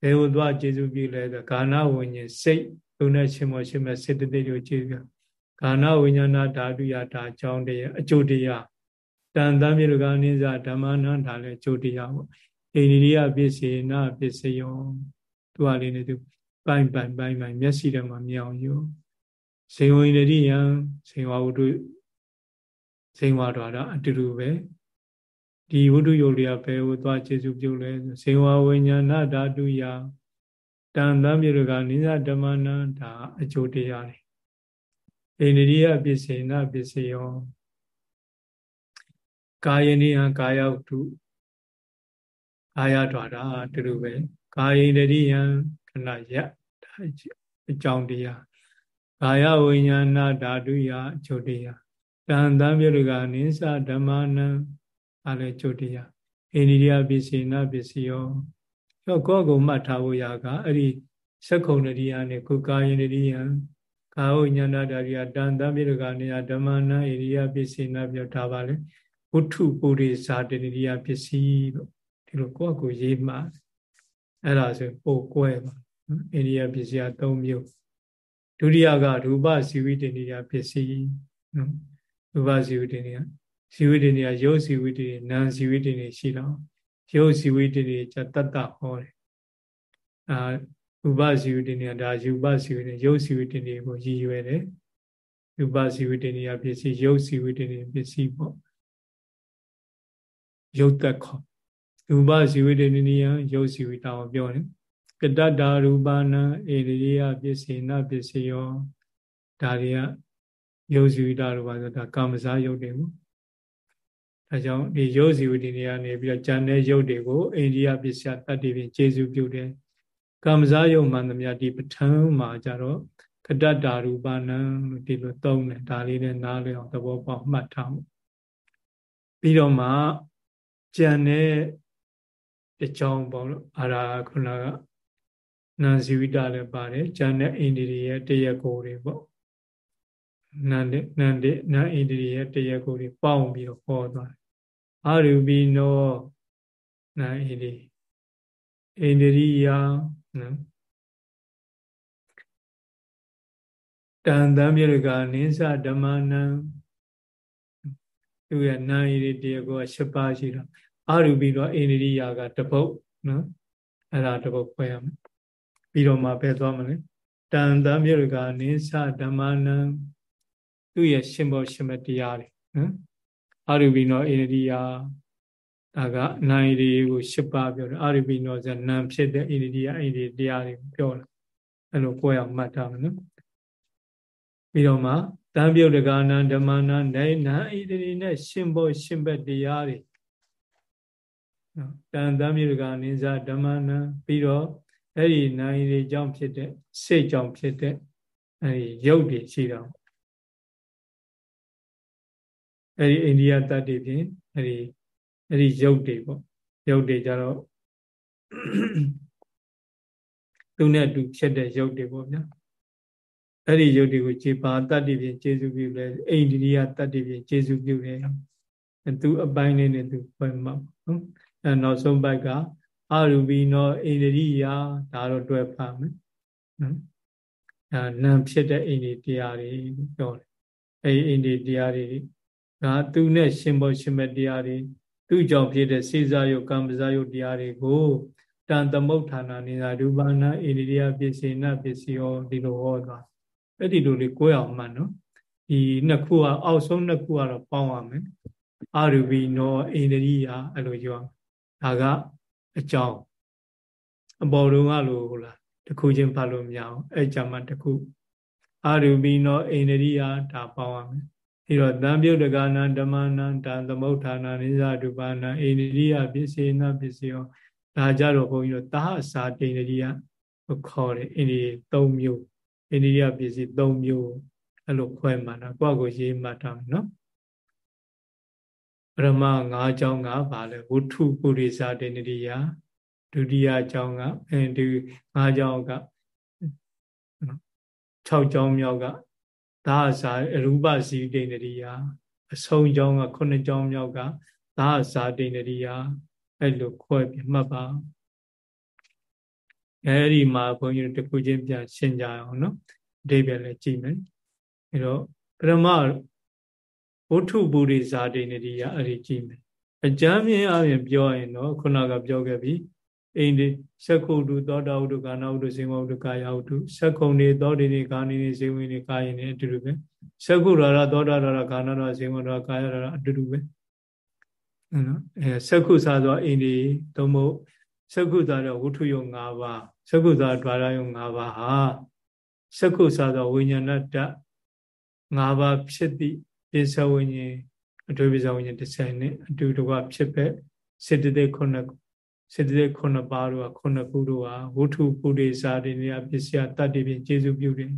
ဘယ်ဟိုသွားကျေစုပြုလဲဆိုဂာနာဝิญဉ်စိတ်သူနဲ့ရှင်မောရှင်မဲ့စေတသိက်ကိုကျေစုဂာနာဝိညာဏဓာတုယဒါအကြောင်းတရားအကျိုးတရားတန်တမြေကနိစ္စဓမ္မနံဒါလည်းအကျိုးတရားပေါ့အိန္ဒိယပစ္စေနပစ္စယောသူကလေးနဲ့သူပိုင်ပိုင်ပိုင်ပိုင်မျက်စိထဲမှာမြင်အောင်ယူဇေဝိနရိယံဇေဝဝတ္ထုဇေဝတော်တာအတူတူပဲ ဒီဝတ္ထုယုတ်လေးကဘယ်ကိုသွားခြေစုပြုလဲဇေဝဝိညာဏဓာတုယတန်တမြေကနိစ္စဓမ္မနာဒါအကျိုးတရားတွေအိန္ဒိယပစ္စေနပစ္စယောကာယနိယကာယဝတ္ထုကာယတော်တာအတူတူပဲကာယိန္ဒရိယံခဏယဒါအကြောင်းတရားကာယဝိညာဏဓာတုယအချုပ်တရားတန်တံပြုကနိစ္စဓမ္မနံ အားလည်းချုပ်တရားအိန္ဒိယပစ္စေနပစ္စယောတော့ကိုယ့်ကိုမှတ်ထားဖို့ရကအဲ့ဒီစက္ခုံတရိယာနဲ့ကုကာယင်တရိယကာဝိညာဏဓာရိယတန်တံပြုကနေယဓမ္မနံအိန္ဒိယပစ္စေနပြောထားပါလေဝုထုပုရိဇာတရိယပစ္စည်းလို့ဒီလိုကိုယ့်ကိုရေးမှအဲ့ဒါဆိုပို့ကွဲပါအိန္ဒိယပစ္စည်းအ၃မျိုးဒုတိယကရူပဇီဝိတ္တိယပစ္စည်းနော်ရူပဇီဝိတ္တိယ ဇီဝိတ္တိယရုပ်ဇီဝိတ္တိနာမ်ဇီဝိတ္တိရှိတော့ရုပ်ဇီဝိတ္တိကျတတ္တဟောတယ်အာရူပဇီဝိတ္တိယဒါရူပဇီဝိတ္တိရုပ်ဇီဝိတ္တိကိုရည်ရွယ်တယ်ရူပဇီဝိတ္တိယပစ္စည်းရုပ်ဇီဝိတ္တိပစ္စည်းပေါ့ရုပ်သက်ခေါ်ရူပဇီဝိတ္တိယရုပ်ဇီဝိတ္တာကိုပြောတယ်ကတ္တရူပနာဧရိယပစ္စေနပစ္စယောဒါတွေကယုတ်စီဝိတာလို့ပါဆိုတာကာမစားယုတ်တွေကို ဒါကြောင့်ဒီယုတ်စီဝိတ္တိတွေကနေပြီးတော့ဉာဏ်နဲ့ယုတ်တွေကိုအိန္ဒိယပစ္စယတတ္တိဖြင့်ကျေစုပြုတယ်ကာမစားယုတ်မှန်သမျှဒီပဋ္ဌာန်းမှာကြတော့ကတ္တရူပနာလို့ဒီလိုသုံးတယ်ဒါလေးနဲ့နားလည်အောင်သဘောပေါက်မှတ်ထားမှုပြီးတော့မှဉာဏ်နဲ့အကြောင်းပေါ့လို့အာရာခုနကနန်ဇီဝိတလည်းပါတယ်ဉာဏ်နဲ့အိန္ဒိရိရဲ့တရက်ကိုတွေပေါ့နန္ဒနန္ဒနန်အိန္ဒိရိရဲ့တရက်ကိုတွေပေါင်းပြီးတော့ဟောသွားတယ် အာရူပိနောနန်အိန္ဒိအိန္ဒိရိယနော်တန်တံမြေကနိစ္စဓမ္မနံသူရဲ့နာယီတရားကို၈ပါးရှိတော့အာရူပိတော့အိန္ဒိရိယကတပုတ်နော်အဲ့ဒါတပုတ်ခွဲရမယ်ပြီးတော့မှပဲသွားမလဲတန်တမြေကနိစ္စဓမ္မနံသူ့ရဲ့ရှင်ဘောရှင်မတရားတွေနော် အာရူပိနောအိန္ဒိယဒါကနိုင်ရီကိုရှစ်ပါးပြောတယ်အာရူပိနောဆိုနံဖြစ်တဲ့အိန္ဒိယအိန္ဒိတရားတွေပြောတယ်အဲ့လိုကိုယ်အောင်မှတ်ထားမယ်နော်ပြီးတော့မှတံပြုတ်တကနာဓမ္မနာနိုင်နာဣတိနဲ့ရှင်ဘောရှင်ဘက်တရားတွေနော်တန်တံပြုတ်တကနိစ္စဓမ္မနာပြီးတော့အဲ့ဒီနိုင်တွေကြောင့်ဖြစ်တဲ့စိတ်ကြောင့်ဖြစ်တဲ့အဲ့ဒီရုပ်တွေရှိတော့ အဲ့ဒီအိန္ဒိယတတ်တွေဖြင့်အဲ့ဒီအဲ့ဒီရုပ်တွေပေါ့ရုပ်တွေကြတော့သူနဲ့အတူဖြစ်တဲ့ရုပ်တွေပေါ့ဗျာအဲ့ဒီရုပ်တွေကိုခြေပါတတ်တွေဖြင့်ကျေစုပြုလဲအိန္ဒိယတတ်တွေဖြင့်ကျေစုပြုတယ်သူအပိုင်းလေးနဲ့သူဖွင့်မှာနော်အဲနောက်ဆုံးပိုက်ကအာရူပိနောအိန္ဒိယဒါတော့တွဲဖတ်မယ်နော်အဲနံဖြစ်တဲ့အိန္ဒိတရားတွေပြောတယ်အဲအိန္ဒိတရားတွေ ဒါသူနဲ့ရှင်ဘောရှင်မတရားတွေသူ့ကြောင့်ဖြစ်တဲ့စေစားယုတ်ကံပဇာယုတ်တရားတွေကိုတန်သမုဋ္ဌာနာနေတာရူပနာအိန္ဒိယပစ္စေနပစ္စယောဒီလိုဟောသွားအဲ့ဒီလိုလေးကိုယ်အောင်မှတ်နော်ဒီနှစ်ခုကအောက်ဆုံးနှစ်ခုကတော့ပေါင်းရမယ်အာရူပိနောအိန္ဒိယအဲ့လိုပြောဒါကအကြောင်းအပေါ်တုန်းကလို့ဟလားတခုချင်းဖတ်လို့မရအောင်အဲ့ကြမှာတခုအာရူပိနောအိန္ဒိယဒါပေါင်းရမယ် ပြီးတော့တံပြုတ်တကနာဓမ္မနာတံသမုဋ္ဌာနာနိစ္စဒုပါဏအိန္ဒိယပစ္စေနပစ္စယောဒါကြတော့ဘုန်းကြီးတို့တာဟစာတိန္ဒိယကိုခေါ်တယ်အိန္ဒိယ၃မျိုးအိန္ဒိယပစ္စည်း၃မျိုးအဲ့လိုခွဲမှတာကိုယ့်ကိုရေးမှတ်ထားမယ်နော်ပရမ၅ကြောင်းကပါလဲဝုထုပုရိသတေနတိယဒုတိယကြောင်းကအဲဒီ၅ကြောင်းက6ကြောင်းမြောက်က သာဇာရူပဇီတိနတိယအဆုံးကြောင်းက9ကြောင်းမြောက်ကသာဇာတိနတိယအဲ့လိုခွဲပြမှတ်ပါအဲဒီမှာဘုန်းကြီးတို့တခုချင်းပြန်ရှင်းကြအောင်နော်အဓိပ္ပာယ်လည်းကြည့်မယ်အဲတော့ပရမဝဋ္ထုပုရိဇာတိနတိယအဲ့ဒီကြည့်မယ်အကြမ်းမြင်အပြင်ပြောရင်တော့ခုနကပြောခဲ့ပြီ အိန္ဒိသက္ခုတုသောတာဝတ္ထုကာနာဝတ္ထုစေဝဝတ္ထုကာယဝတ္ထုသက္ခုန်နေသောတိနေကာနိနေစေဝိနေကာယိနေအတူတူပဲသက္ခုရာရသောတာရာရကာနာရာစေဝရာကာယရာအတူတူပဲနော်အဲသက္ခုစာသောအိန္ဒိသို့မဟုတ်သက္ခုစာသောဝတ္ထုယုံ၅ပါးသက္ခုစာဒွါရယုံ၅ပါးဟာသက္ခုစာသောဝိညာဏတ္တ၅ပါးဖြစ်သည့်ပိစဝိညာဉ်အတွေ့ပိစဝိညာဉ်တစ်ဆိုင်နဲ့အတူတကွဖြစ်ပဲစေတသိက်ခုနှစ် စေတသိက်ခုနှစ်ပါးတို့ကခုနှစ်ခုတို့ဟာဝုထုပုရိသတွေနေရာပစ္စယတတ္တိဖြင့်ကျေစုပြုတယ်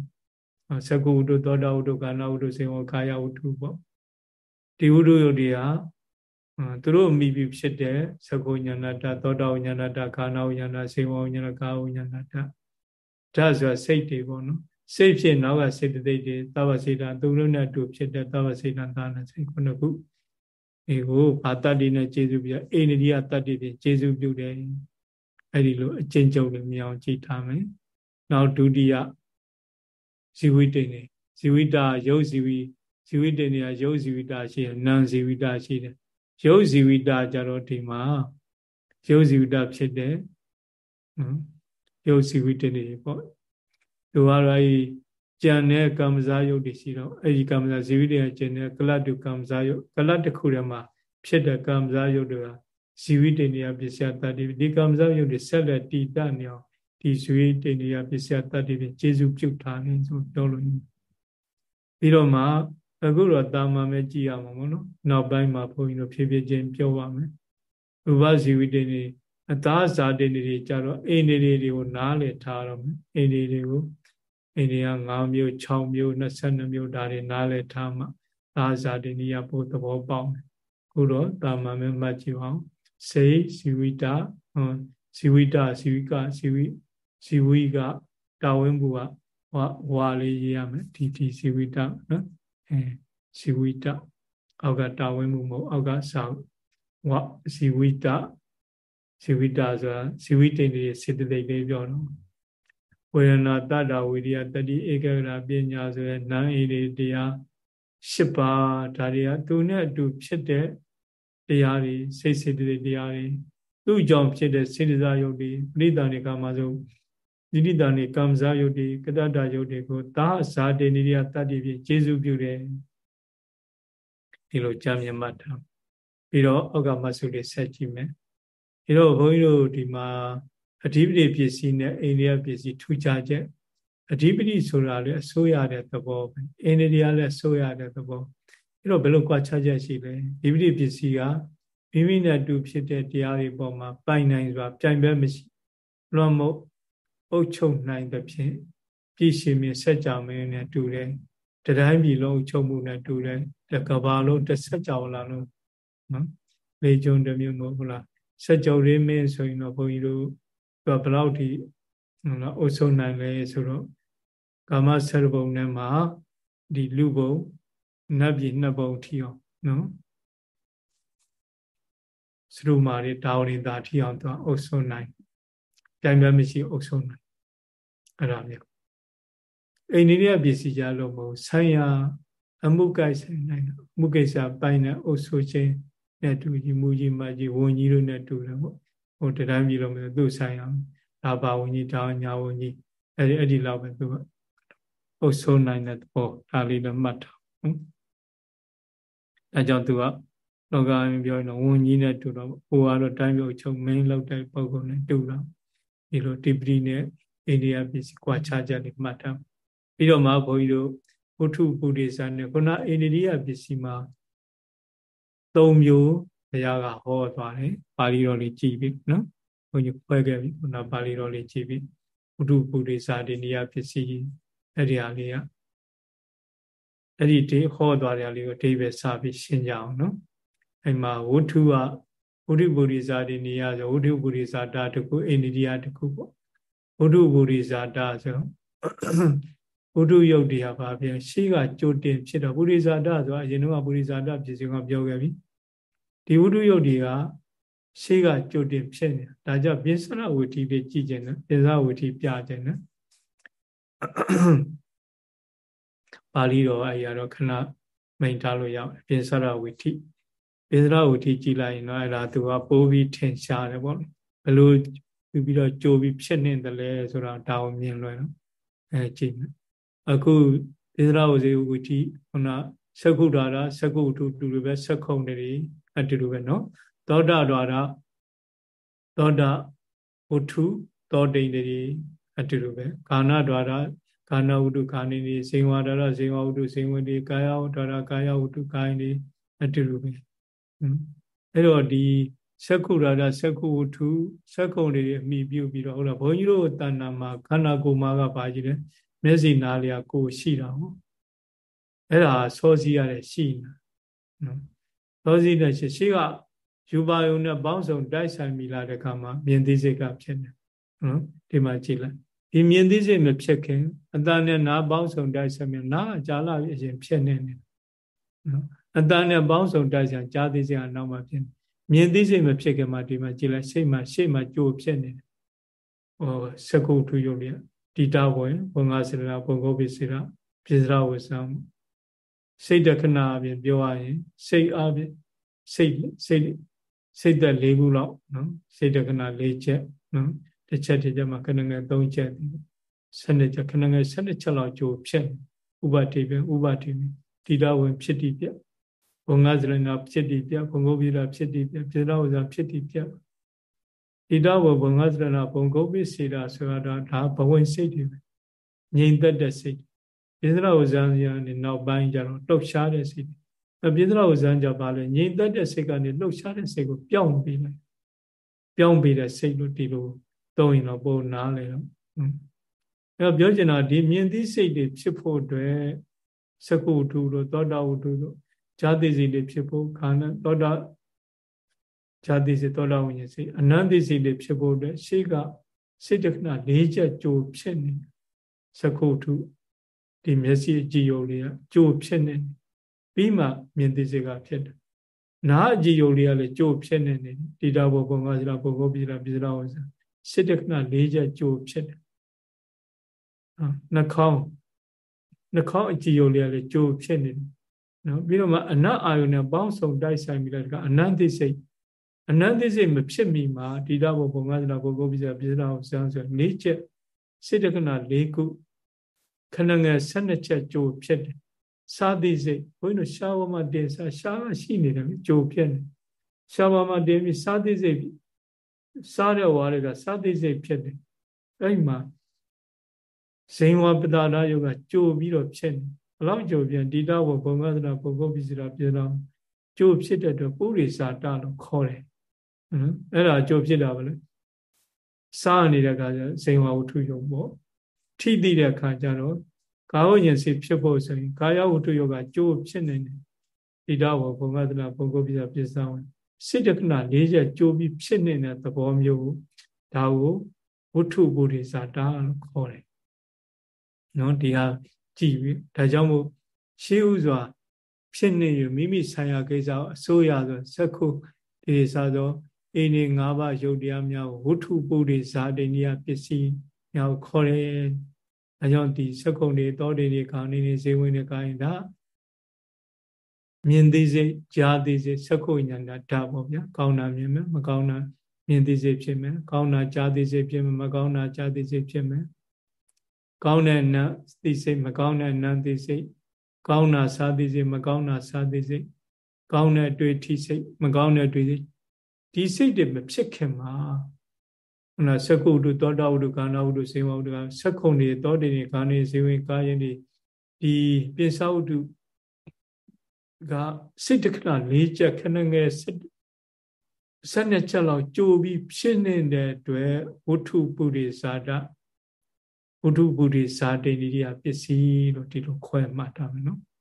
သကုဝတ္ထုသောတာဝတ္ထုကာဏဝတ္ထုစေဝကာယဝတ္ထုပေါ့ဒီဝတ္ထုယုတ်တွေကသူတို့မိပြီးဖြစ်တဲ့သကုဉာဏတသောတာဉာဏတကာဏဉာဏစေဝဉာဏကာဝဉာဏတဒါဆိုစိတ်တွေပေါ့နော်စိတ်ဖြစ်နောက်ကစေတသိက်တွေသဗ္ဗစေတသူတို့နဲ့အတူဖြစ်တဲ့သဗ္ဗစေတသာနာစိတ်ခုနှစ်ခု ဒီကိုဘာတတ္တိနဲ့ကျေစုပြအိန္ဒိယတတ္တိဖြင့်ကျေစုပြုတယ်အဲ့ဒီလိုအကျဉ်းချုပ်လို့မြင်အောင်ကြည့်ထားမယ်နောက်ဒုတိယဇီဝိတေနေဇီဝိတာယုတ်ဇီဝိဇီဝိတေနေကယုတ်ဇီဝိတာရှိတယ်နာမ်ဇီဝိတာရှိတယ်ယုတ်ဇီဝိတာကြတော့ဒီမှာယုတ်ဇီဝိတာဖြစ်တယ်နော်ယုတ်ဇီဝိတေနေပေါ့သူကတော့အဲဒီ ကြံတဲ့ကမ္မဇာယုတ်တွေရှိတော့အဲဒီကမ္မဇာဇီဝိတေကကျင်တဲ့ကလတ်တုကမ္မဇာယုတ်ကလတ်တစ်ခုထဲမှာဖြစ်တဲ့ကမ္မဇာယုတ်တွေကဇီဝိတေနေယပစ္စယတတ္တိဒီကမ္မဇာယုတ်တွေဆက်လက်တည်တတ်နေအောင်ဒီဇီဝိတေနေယပစ္စယတတ္တိဖြင့်ကျေစုပြုတ်ထားတယ်ဆိုပြောလို့ပြီးတော့မှအခုတော့တာမန်ပဲကြည်ရမှာမဟုတ်နော်နောက်ပိုင်းမှာဘုန်းကြီးတို့ဖြည်းဖြည်းချင်းပြောပါမယ်ဥပဇီဝိတေနေအသားဇာတေနေတွေကြတော့အိန္ဒိတွေကိုနားလေထားတော့မယ်အိန္ဒိတွေကို အိန္ဒိယ9မျိုး6မျိုး22မျိုးဒါတွေနားလေထားမှသာဇာတေနေရဖို့သဘောပေါက်မယ်ခုတော့တာမန်ပဲမှတ်ကြည့်အောင်စေဇီဝိတဇီဝိတဇီဝိကဇီဝိဇီဝိကတာဝင်းဘူကဝဝါလေးရေးရမယ်ဒီဒီဇီဝိတနော်အဲဇီဝိတအောက်ကတာဝင်းမှုမဟုတ်အောက်ကစာဝဇီဝိတဇီဝိတဆိုတာဇီဝိတိန်တွေစေတသိက်လေးပြောတော့ ဝေဒနာတတ္တဝိရိယတတိဧကဂရပညာဆိုရယ်နာဣရိတရား၈ပါးဒါတွေကသူနဲ့အတူဖြစ်တဲ့တရားတွေစိတ်စေတသိက်တရားတွေသူ့ကြောင့်ဖြစ်တဲ့စေတစာယုတ်တွေပရိသန္တိကမှာဆိုနိတိတာနေကံစားယုတ်တွေကတ္တယုတ်တွေကိုသာဇာတေနိရိယတတ္တိဖြင့်ကျေစုပြုတယ်ဒီလိုကြာမြတ်မှတ်ထားပြီးတော့အောက်ကမဆုလေးဆက်ကြည့်မယ်ဒီတော့ဘုန်းကြီးတို့ဒီမှာ အဓိပတိပစ္စည်းနဲ့အိန္ဒိယပစ္စည်းထူခြားချက်အဓိပတိဆိုတာလည်းအစိုးရတဲ့သဘောပဲအိန္ဒိယလည်းအစိုးရတဲ့သဘောအဲ့တော့ဘယ်လိုကွာခြားချက်ရှိလဲအဓိပတိပစ္စည်းကမိမိနဲ့တူဖြစ်တဲ့တရားတွေပေါ်မှာပိုင်နိုင်စွာပြိုင်ဘက်မရှိလွန်မို့အုပ်ချုပ်နိုင်သဖြင့်ပြည်ရှင်မြဆက်ကြမင်းနဲ့တူတယ်တတိုင်းပြည်လုံးအုပ်ချုပ်မှုနဲ့တူတယ်ကဘာလုံးတစ်ဆက်ကြောင်လာလို့နော်လေကျုံတစ်မျိုးမဟုတ်လားဆက်ကြောရင်းမင်းဆိုရင်တော့ဘုန်းကြီးတို့ ကဘလောက်ထိနော်အုပ်ချုပ်နိုင်လဲဆိုတော့ကာမဆရဘုံနဲ့မှာဒီလူဘုံနတ်ပြည်နှစ်ဘုံထီအောင်နော်စရုမာတွေဒါဝရိတာထီအောင်သူအုပ်ချုပ်နိုင်ပြိုင်ပွဲမရှိအုပ်ချုပ်နိုင်အဲ့ဒါမျိုးအိန္ဒိယပစ္စည်းကြလို့မဟုတ်ဆိုင်ရာအမှုကိစ္စနိုင်တာအမှုကိစ္စပိုင်းနဲ့အုပ်ချုပ်ခြင်းနဲ့တူကြီးမူကြီးမကြီးဝန်ကြီးတို့နဲ့တူတယ်ပေါ့ ဟိုတတိုင်းပြည်လုံးမျိုးသူ့ဆိုင်အောင်ဒါပါဝန်ကြီးဒါညာဝန်ကြီးအဲ့ဒီအဲ့ဒီလောက်ပဲသူကအုပ်ချုပ်နိုင်တဲ့သဘောဒါလေးလည်းမှတ်ထားနော်အဲကြောင့်သူကလောကရင်းပြောရင်တော့ဝန်ကြီးနဲ့တူတော့ဟိုကတော့တိုင်းပြည်ချုပ်မင်းလောက်တဲ့ပုံကုန်နဲ့တူတော့ဒီလိုတိပတိနဲ့အိန္ဒိယပစ္စည်းကွာခြားချက်လေးမှတ်ထားပြီးတော့မှဘုန်းကြီးတို့ဝုထုပုရိသနဲ့ခုနအိန္ဒိယပစ္စည်းမှာ၃မျိုး ဘုရားကဟောသွားတယ်ပါဠိတော်လေးကြည်ပြီနော်ဘုန်းကြီးခွဲခဲ့ပြီခုနပါဠိတော်လေးကြည်ပြီဝုထုပုရိသအိန္ဒိယပစ္စည်းအဲ့ဒီဟာလေးကအဲ့ဒီဒီဟောသွားတဲ့လေးကိုအဓိပ္ပာယ်စပြီးရှင်းကြအောင်နော်အဲ့မှာဝုထုကဝုထုပုရိသတိနေရဆိုဝုထုပုရိသတာတခုအိန္ဒိယတခုပေါ့ဝုထုပုရိသတာဆိုဝုထုယုတ်တရားပါပြန်ရှေးကကြိုတင်ဖြစ်တော့ပုရိသတာဆိုတာအရင်ကပုရိသတာဖြစ်စဉ်ကပြောခဲ့ပြီ ဒီဝုထုယုတ်တွေကရှေးကကြိုတင်ဖြစ်နေတာဒါကြောင့်ပိစရဝိထိလေးကြည့်ခြင်းနဲ့ပိစရဝိထိပြခြင်းနဲ့ပါဠိတော်အဲ့ရတော့ခဏမိန်ထားလို့ရအောင်ပိစရဝိထိပိစရဝိထိကြည်လိုက်ရင်တော့အဲ့ဒါသူကပိုးပြီးထင်ရှားတယ်ပေါ့ဘယ်လိုပြီးပြီးတော့ကြိုပြီးဖြစ်နေတယ်လဲဆိုတော့ဒါကိုမြင်လွယ်တော့အဲကြည့်မယ်အခုပိစရဝဇေဝိထိခုနသက္ခုဒါရသက္ခုတူတူလိုပဲသက္ခုံတွေ အတူတူပဲနော်သောတာဒွါရသောတာဝထုသောတိန်တိအတူတူပဲကာဏဒွါရကာဏဝတုကာဏိတိဇိဝဒွါရဇိဝဝတုဇိဝတိကာယဝဒွါရကာယဝတုကာယတိအတူတူပဲအဲ့တော့ဒီသက္ကုရာဒသက္ကုဝထုသက္ကုံတွေအမိပြုပြီးတော့ဟုတ်လားဘုန်းကြီးတို့တဏ္ဍာမှာခန္ဓာကိုယ်မှာကပါကြီးတယ်မျက်စိနာလျာကိုရှိတာဟုတ်အဲ့ဒါစောစီးရတဲ့ရှိနေနော် စောစီးတဲ့ရှိရှိကယူပါယုံနဲ့ပေါင်းစုံတိုက်ဆိုင်မိလာတဲ့ခါမှာမြင်သိစိတ်ကဖြစ်နေနော်ဒီမှာကြည့်လိုက်ဒီမြင်သိစိတ်မဖြစ်ခင်အတန်နဲ့နားပေါင်းစုံတိုက်ဆိုင်မြနာအကြာလာပြီအရင်ဖြစ်နေတယ်နော်အတန်နဲ့ပေါင်းစုံတိုက်ဆိုင်ကြားသိစိတ်ကနောက်မှဖြစ်နေမြင်သိစိတ်မဖြစ်ခင်မှာဒီမှာကြည့်လိုက်စိတ်မှာရှေ့မှာကြိုးဖြစ်နေတယ်ဟောစကုထုယုတ်လေးတိတာဘွယ်ဘုံငါစေရဘုံကုတ်ပိစေရပိစရဝဆံ စိတ်တခဏအပြင်ပြောရရင်စိတ်အပြင်စိတ်စိတ်စိတ်သက်၄ခုလောက်နော်စိတ်တခဏ၄ချက်နော်တစ်ချက်တစ်ချက်မှာခဏငယ်၃ချက်ဆယ်နှစ်ချက်ခဏငယ်ဆယ်နှစ်ချက်လောက်ကြိုးဖြစ်ဥပတိပဲဥပတိပဲတိတာဝင်ဖြစ်တည်ပြဘုံငါစရဏဖြစ်တည်ပြဘုံကုတ်ပိရဖြစ်တည်ပြပိစရဝဆံဖြစ်တည်ပြဣဒဝဘုံငါစရဏဘုံကုတ်ပိစေတာဆိုတာဒါဘဝင်စိတ်တွေပဲငြိမ်သက်တဲ့စိတ် ပိစရဝဇံရနေနောက်ပိုင်းကျတော့လှုပ်ရှားတဲ့စိတ်အပိစရဝဇံကြပါလေငြိမ်သက်တဲ့စိတ်ကနေလှုပ်ရှားတဲ့စိတ်ကိုပြောင်းပေးလိုက်ပြောင်းပေးတဲ့စိတ်လို့ဒီလိုသုံးရင်တော့ပုံနားလေတော့အဲတော့ပြောချင်တာဒီမြင်သိစိတ်တွေဖြစ်ဖို့အတွက်သကုထုတို့သောတာဝုထုတို့ဈာတိစိတ်တွေဖြစ်ဖို့ခန္ဓာသောတာဇာတိစေသောတာဝိညာဉ်စေအနန္တိစိတ်တွေဖြစ်ဖို့အတွက်ရှေ့ကစိတ်တခဏ၄ချက်ကြိုဖြစ်နေသကုထု ဒီမျက်စိအကြည့်ယုံလေးကကြိုဖြစ်နေပြီးမှမြင်သိစိတ်ကဖြစ်တယ်နားအကြည့်ယုံလေးကလည်းကြိုဖြစ်နေတယ်တိတာဘောဘုံကစရာဘုံကိုပြည်တာပြည်တာဝဇ္ဇစိတ်တခဏ၄ချက်ကြိုဖြစ်တယ်နှာခေါင်းနှာခေါင်းအကြည့်ယုံလေးကလည်းကြိုဖြစ်နေတယ်နော်ပြီးတော့မှအနတ်အာယုန်နဲ့ပေါင်းစုံတိုက်ဆိုင်ပြီးတော့အနန္တိစိတ်အနန္တိစိတ်မဖြစ်မီမှာဒီတော့ဘုံငါးစနာဘုံကိုပြစပြစနာကိုစမ်းဆို၄ချက်စိတ်တခဏ၄ခု ခဏငယ်၁၂ချက်ကြိုဖြစ်တယ်စာတိစိတ်ဘုန်းကြီးတို့ရှားဝမတင်စာရှားကရှိနေတယ်ကြိုဖြစ်နေရှားဝမတင်ပြီးစာတိစိတ်စားတဲ့ဝါတွေကစာတိစိတ်ဖြစ်တယ်အဲ့မှာဇိန်ဝပဒါနာယောကကြိုပြီးတော့ဖြစ်နေဘလောက်ကြိုပြန်ဒီတော့ဘုံငါးစနာဘုံကိုပြစနာပြစနာကြိုဖြစ်တဲ့အတွက်ပုရိသတာလို့ခေါ်တယ်နော်အဲ့ဒါအကျိုးဖြစ်တာပဲလေစားနေတဲ့အခါကျဇိမ်ဝဝတ္ထုယုံပေါ့ ထိတိတဲ့အခါကျတော့ကာဝဉ္စီဖြစ်ဖို့ဆိုရင်ကာယဝတ္ထုယောကကျိုးဖြစ်နေတယ်ဣဒဝဘုံကသနာပုဂ္ဂိုလ်ပြပစ္စဝစိတ်တခဏ၄ချက်ကျိုးပြီးဖြစ်နေတဲ့သဘောမျိုးဒါကိုဝတ္ထုပုရိသတာလို့ခေါ်တယ်နော်ဒီဟာကြည့်ပြီဒါကြောင့်မို့ရှေးဥစွာ ဖြစ်နေရမိမိဆိုင်ရာကိစ္စအစိုးရဆိုစက္ခုဒီစားသောအိနေ၅ပါးယုတ်တရားများကိုဝတ္ထုပုရိဇာတိနိယပစ္စည်းများကိုခေါ်တယ်။ အဲကြောင့်ဒီစက္ကုံတွေတောတွေတွေခေါင်းနေနေဇေဝင်တွေကိုင်းတာမြင်သိစိတ်ကြားသိစိတ်စက္ကုဉာဏ်ဓာတ်ပေါ့ဗျာ။ကောင်းတာမြင်မယ်မကောင်းတာမြင်သိစိတ်ဖြစ်မယ်။ကောင်းတာကြားသိစိတ်ဖြစ်မယ်မကောင်းတာကြားသိစိတ်ဖြစ်မယ်။ကောင်းတဲ့နံသိစိတ်မကောင်းတဲ့နံသိစိတ်ကောင်းတာစားသိစိတ်မကောင်းတာစားသိစိတ်ကောင်းတဲ့အတွေ့အထိစိတ်မကောင်းတဲ့အတွေ့အထိဒီစိတ်တွေမဖြစ်ခင်မှာ ဟိုစကုတုသောတာဝတ္တကာနာဝတ္တစေဝဝတ္တကဆက်ခုံတွေသောတေတွေကာနေစေဝင်ကာယင်းတွေဒီပိစဝတ္တုကစိတ်တခဏ၄ချက်ခဏငယ်ဆက်နှစ်ချက်လောက်ကြိုပြီးဖြစ်နေတဲ့အတွက်ဝတ္ထုပုရိဇာတဝတ္ထုပုရိဇာတိတိယပစ္စည်းလို့ဒီလိုခွဲမှတ်တာမယ်နော်။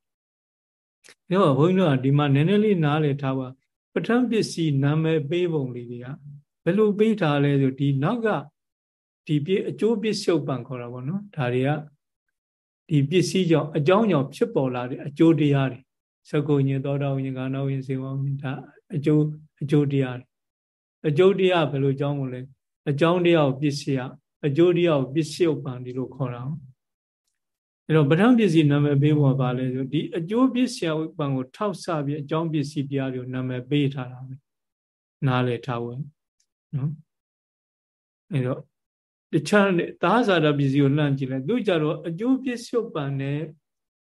ဒါတော့ဘုန်းကြီးတို့ကဒီမှာနည်းနည်းလေးနားလည်ထားပါပဋ္ဌာန်းပစ္စည်းနာမည်ပေးပုံလေးတွေက ဘယ်လိုပေးထားလဲဆိုဒီနောက်ကဒီပြအကျိုးပစ္စုပန်ခေါ်တာပေါ့နော်ဒါတွေကဒီပစ္စည်းကြောင့်အကြောင်းကြောင့်ဖြစ်ပေါ်လာတဲ့အကျိုးတရားတွေသကုညင်သောတာဝိညာဉ်ကာနာဝိညာဉ်စေဝဝိညာဉ်ဒါအကျိုးအကျိုးတရားတွေအကျိုးတရားဘယ်လိုကြောင်းမလဲအကြောင်းတရားကိုပစ္စည်းအကျိုးတရားကိုပစ္စုပန်ဒီလိုခေါ်တာအဲ့တော့ပဋ္ဌာန်းပစ္စည်းနာမည်ပေးဖို့ပါလဲဆိုဒီအကျိုးပစ္စည်းပံကိုထောက်ဆပြီးအကြောင်းပစ္စည်းတရားတွေကိုနာမည်ပေးထားတာပဲနားလည်ထားဝင် နော်အဲ့တော့တခြားသာဇာတပစ္စည်းကိုလှမ်းကြည့်လိုက်သူကြတော့အကျိုးပစ္စည်းပံနဲ့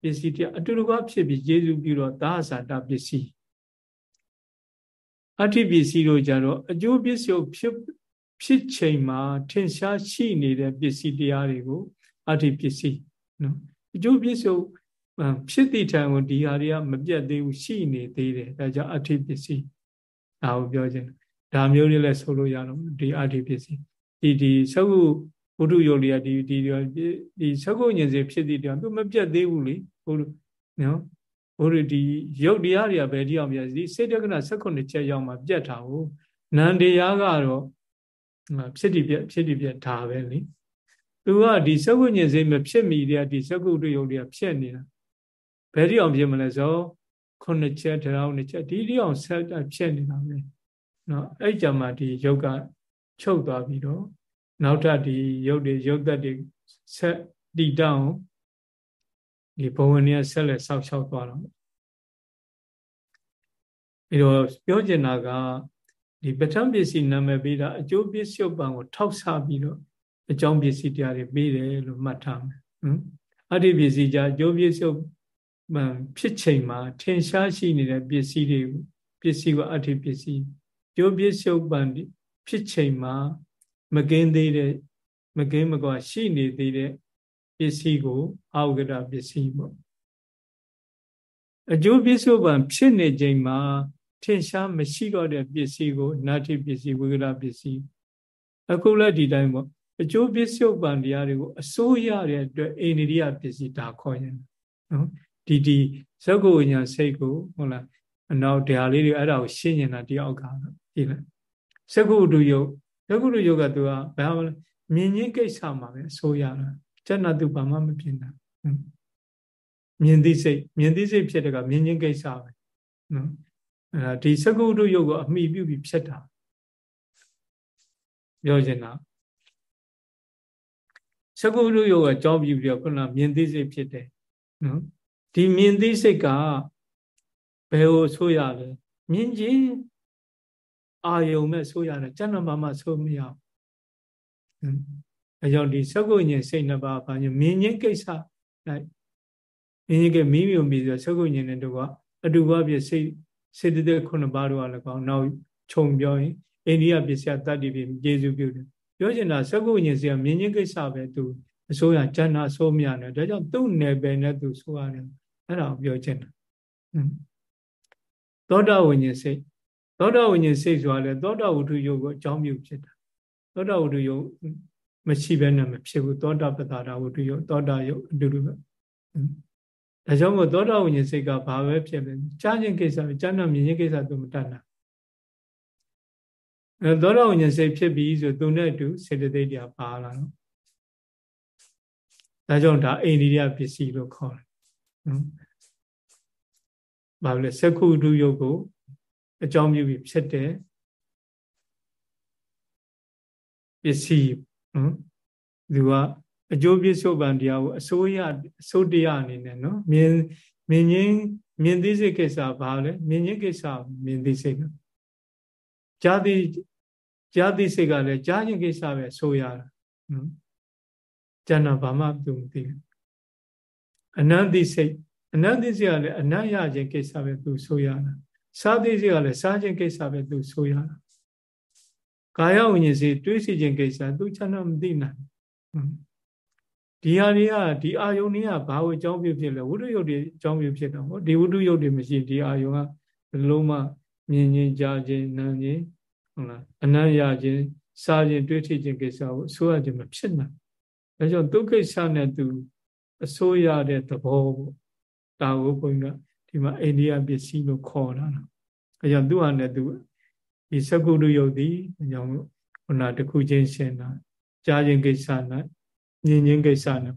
ပစ္စည်းတရားအတူတူကဖြစ်ပြီးယေရှုပြုတော့သာဇာတပစ္စည်းအဋ္ဌိပစ္စည်းတို့ကြတော့အကျိုးပစ္စည်းဖြစ်ဖြစ်ချိန်မှာထင်ရှားရှိနေတဲ့ပစ္စည်းတရားတွေကိုအဋ္ဌိပစ္စည်းနော်အကျိုးပြည့်စုံဖြစ်တည်ထံကိုဒီဟာတွေကမပြတ်သေးဘူးရှိနေသေးတယ်ဒါကြောင့်အဋ္ဌိပစ္စည်းဒါကိုပြောခြင်း ဒါမျိုးတွေလည်းဆိုလို့ရတော့ဒီအဋ္ဌိပစ္စည်းဒီဒီသုဝိတုယုတ်တွေကဒီဒီဒီသကုညင်စေဖြစ်တည်တယ်သူမပြတ်သေးဘူးလေဘုနော်ဘုရဒီယုတ်တရားတွေကဘယ်တိအောင်ပြဒီစေတကနာ16ချက်ရောက်မှပြတ်တာဟုတ်နန္တရားကတော့ဖြစ်တည်ပြဖြစ်တည်ပြဒါပဲလေသူကဒီသကုညင်စေမဖြစ်မီတဲ့ဒီသကုတ္တယုတ်တွေကဖြစ်နေတာဘယ်တိအောင်ဖြစ်မလဲဆိုခုနှစ်ချက်တရားနှစ်ချက်ဒီတိအောင်ဆက်ဖြစ်နေတာပဲ နော်အဲ့ကြမှာဒီယုတ်ကချုပ်သွားပြီးတော့နောက်ထပ်ဒီရုပ်တွေရုပ်သက်တွေဆက်တည်တောင်းဒီဘဝနေဆက်လက်ဆောက်ရှောက်သွားတော့အဲတော့ပြောချင်တာကဒီပဋ္ဌာန်းပစ္စည်းနာမည်ပေးတာအကျိုးပစ္စယုတ်ပံကိုထောက်ဆပြီးတော့အကြောင်းပစ္စည်းတရားတွေပေးတယ်လို့မှတ်ထားမယ်ဟမ်အတ္တိပစ္စည်းကြအကျိုးပစ္စယုတ်ပံဖြစ်ချိန်မှာထင်ရှားရှိနေတဲ့ပစ္စည်းတွေပစ္စည်းကအတ္တိပစ္စည်းအ ကျိုးပစ္စယုတ်ပံဖြစ်ချိန်မှာမကင်းသေးတဲ့မကင်းမကွာရှိနေသေးတဲ့ပစ္စည်းကိုအာဝဂရပစ္စည်းပေါ့အကျိုးပစ္စုပန်ဖြစ်နေချိန်မှာထင်ရှားမရှိတော့တဲ့ပစ္စည်းကိုနာတိပစ္စည်းဝိကရပစ္စည်းအခုလည်းဒီတိုင်းပေါ့အကျိုးပစ္စုပန်တရားတွေကိုအစိုးရတဲ့အတွက်အိန္ဒိယပစ္စည်းဒါခေါ်ရင်နော်ဒီဒီသက္ကုဝိညာစိတ်ကိုဟုတ်လားအနောက်တရားလေးတွေအဲ့ဒါကိုရှင်းနေတာတယောက်က ကြည့်လိုက်သက္ကုတုယုတ်ယကုရုယောကသူကဘာမလဲမြင်ချင်းကိစ္စမှာပဲအဆိုးရတာကျက်နာသူဘာမှမပြင်တာမြင်သိစိတ်မြင်သိစိတ်ဖြစ်တဲ့ကမြင်ချင်းကိစ္စပဲနော်အဲဒီသကုတုယုတ်ကိုအမိပြုပြီးဖြစ်တာပြောချင်တာသကုတုယုတ်ကကြောင်းပြုပြီးတော့ခုနမြင်သိစိတ်ဖြစ်တယ်နော်ဒီမြင်သိစိတ်ကဘယ်ကိုဆိုရလဲမြင်ချင်း အာယုံမဲ့ဆိုရတယ်ကျန်တော်ဘာမှဆိုမရဘူးအဲကြောင့်ဒီသက္ကုညင်စိတ်နှစ်ပါးဘာညမြင်ချင်းကိစ္စလိုက်မြင်ချင်းကမိမိကိုမိဆိုသက္ကုညင်တဲ့တို့ကအတူပါပြစိတ်စေတသိက်ခုနှစ်ပါးတို့ကလည်းကောင်းနောက်ခြုံပြောရင်အိန္ဒိယပစ္စယတတ္တိပြကျေစုပြုတယ်ပြောချင်တာသက္ကုညင်စိတ်ကမြင်ချင်းကိစ္စပဲသူအစိုးရကျန်တာဆိုမရနဲ့ဒါကြောင့်သူ့နယ်ပယ်နဲ့သူဆိုရတယ်အဲ့ဒါကိုပြောချင်တာသောတာဝိညာဉ်စိတ် သောတာဝိညာဉ်စိတ်ဆိုတာလေသောတာဝတ္ထုယုတ်ကိုအကြောင်းပြုဖြစ်တာသောတာဝတ္ထုယုတ်မရှိဘဲနဲ့မဖြစ်ဘူးသောတာပတ္တာဝတ္ထုယုတ်သောတာယုတ်အတူတူပဲဒါကြောင့်မို့သောတာဝိညာဉ်စိတ်ကဘာပဲဖြစ်လဲကြားခြင်းကိစ္စပဲကြားနာမြင်ခြင်းကိစ္စသူမတတ်နိုင်အဲသောတာဝိညာဉ်စိတ်ဖြစ်ပြီးဆိုသူနဲ့အတူစေတသိက်တရားပါလာတော့ဒါကြောင့်ဒါအိန္ဒိယပစ္စည်းလို့ခေါ်တယ်နော်ဘာလဲစက္ခုတုယုတ်ကို အကြောင်းပြုပြီးဖြစ်တဲ့ပစ္စည်းနော်သူကအကျိုးပြစ္ဆုတ်ပံတရားကိုအစိုးရအစိုးတရားအနေနဲ့နော်မြင်မြင်ချင်းမြင်သိစိတ်ကိစ္စဘာလဲမြင်ချင်းကိစ္စမြင်သိစိတ်ကဇာတိဇာတိစိတ်ကလည်းကြားချင်းကိစ္စပဲဆိုရတာနော်ကျန်တော့ဘာမှသူမသိဘူးအနန္တိစိတ်အနန္တိစိတ်ကလည်းအနတ်ရခြင်းကိစ္စပဲသူဆိုရတာ စားသိစိတ်ကလည်းစားခြင်းကိစ္စပဲသူဆိုရတာကာယဝိညာဉ်စိတ်တွေးစီခြင်းကိစ္စသူချမ်းတော့မသိနိုင်ဒီဟာတွေကဒီအာယုန်တွေကဘာကိုအကြောင်းပြုဖြစ်လဲဝိတုယုတ်တွေအကြောင်းပြုဖြစ်တာပေါ့ဒီဝိတုယုတ်တွေမရှိဒီအာယုန်ကဘယ်လုံးမှမြင်ခြင်းကြားခြင်းနားခြင်းဟုတ်လားအနံ့ရခြင်းစားခြင်းတွေးထိခြင်းကိစ္စကိုအစိုးရခြင်းမဖြစ်နိုင်ဒါကြောင့်ဒုက္ခိစ္စနဲ့သူအစိုးရတဲ့သဘောပေါ့ဒါကိုဘုန်းကြီးက ဒီမှာအိန္ဒိယပစ္စည်းလို့ခေါ်တာအဲကြောင့်သူ့ဟာနဲ့သူဒီသကုတ္တယုတ်ဒီအကြောင်းခုနတခုချင်းရှင်းတာကြားခြင်းကိစ္စနဲ့မြင်ခြင်းကိစ္စနဲ့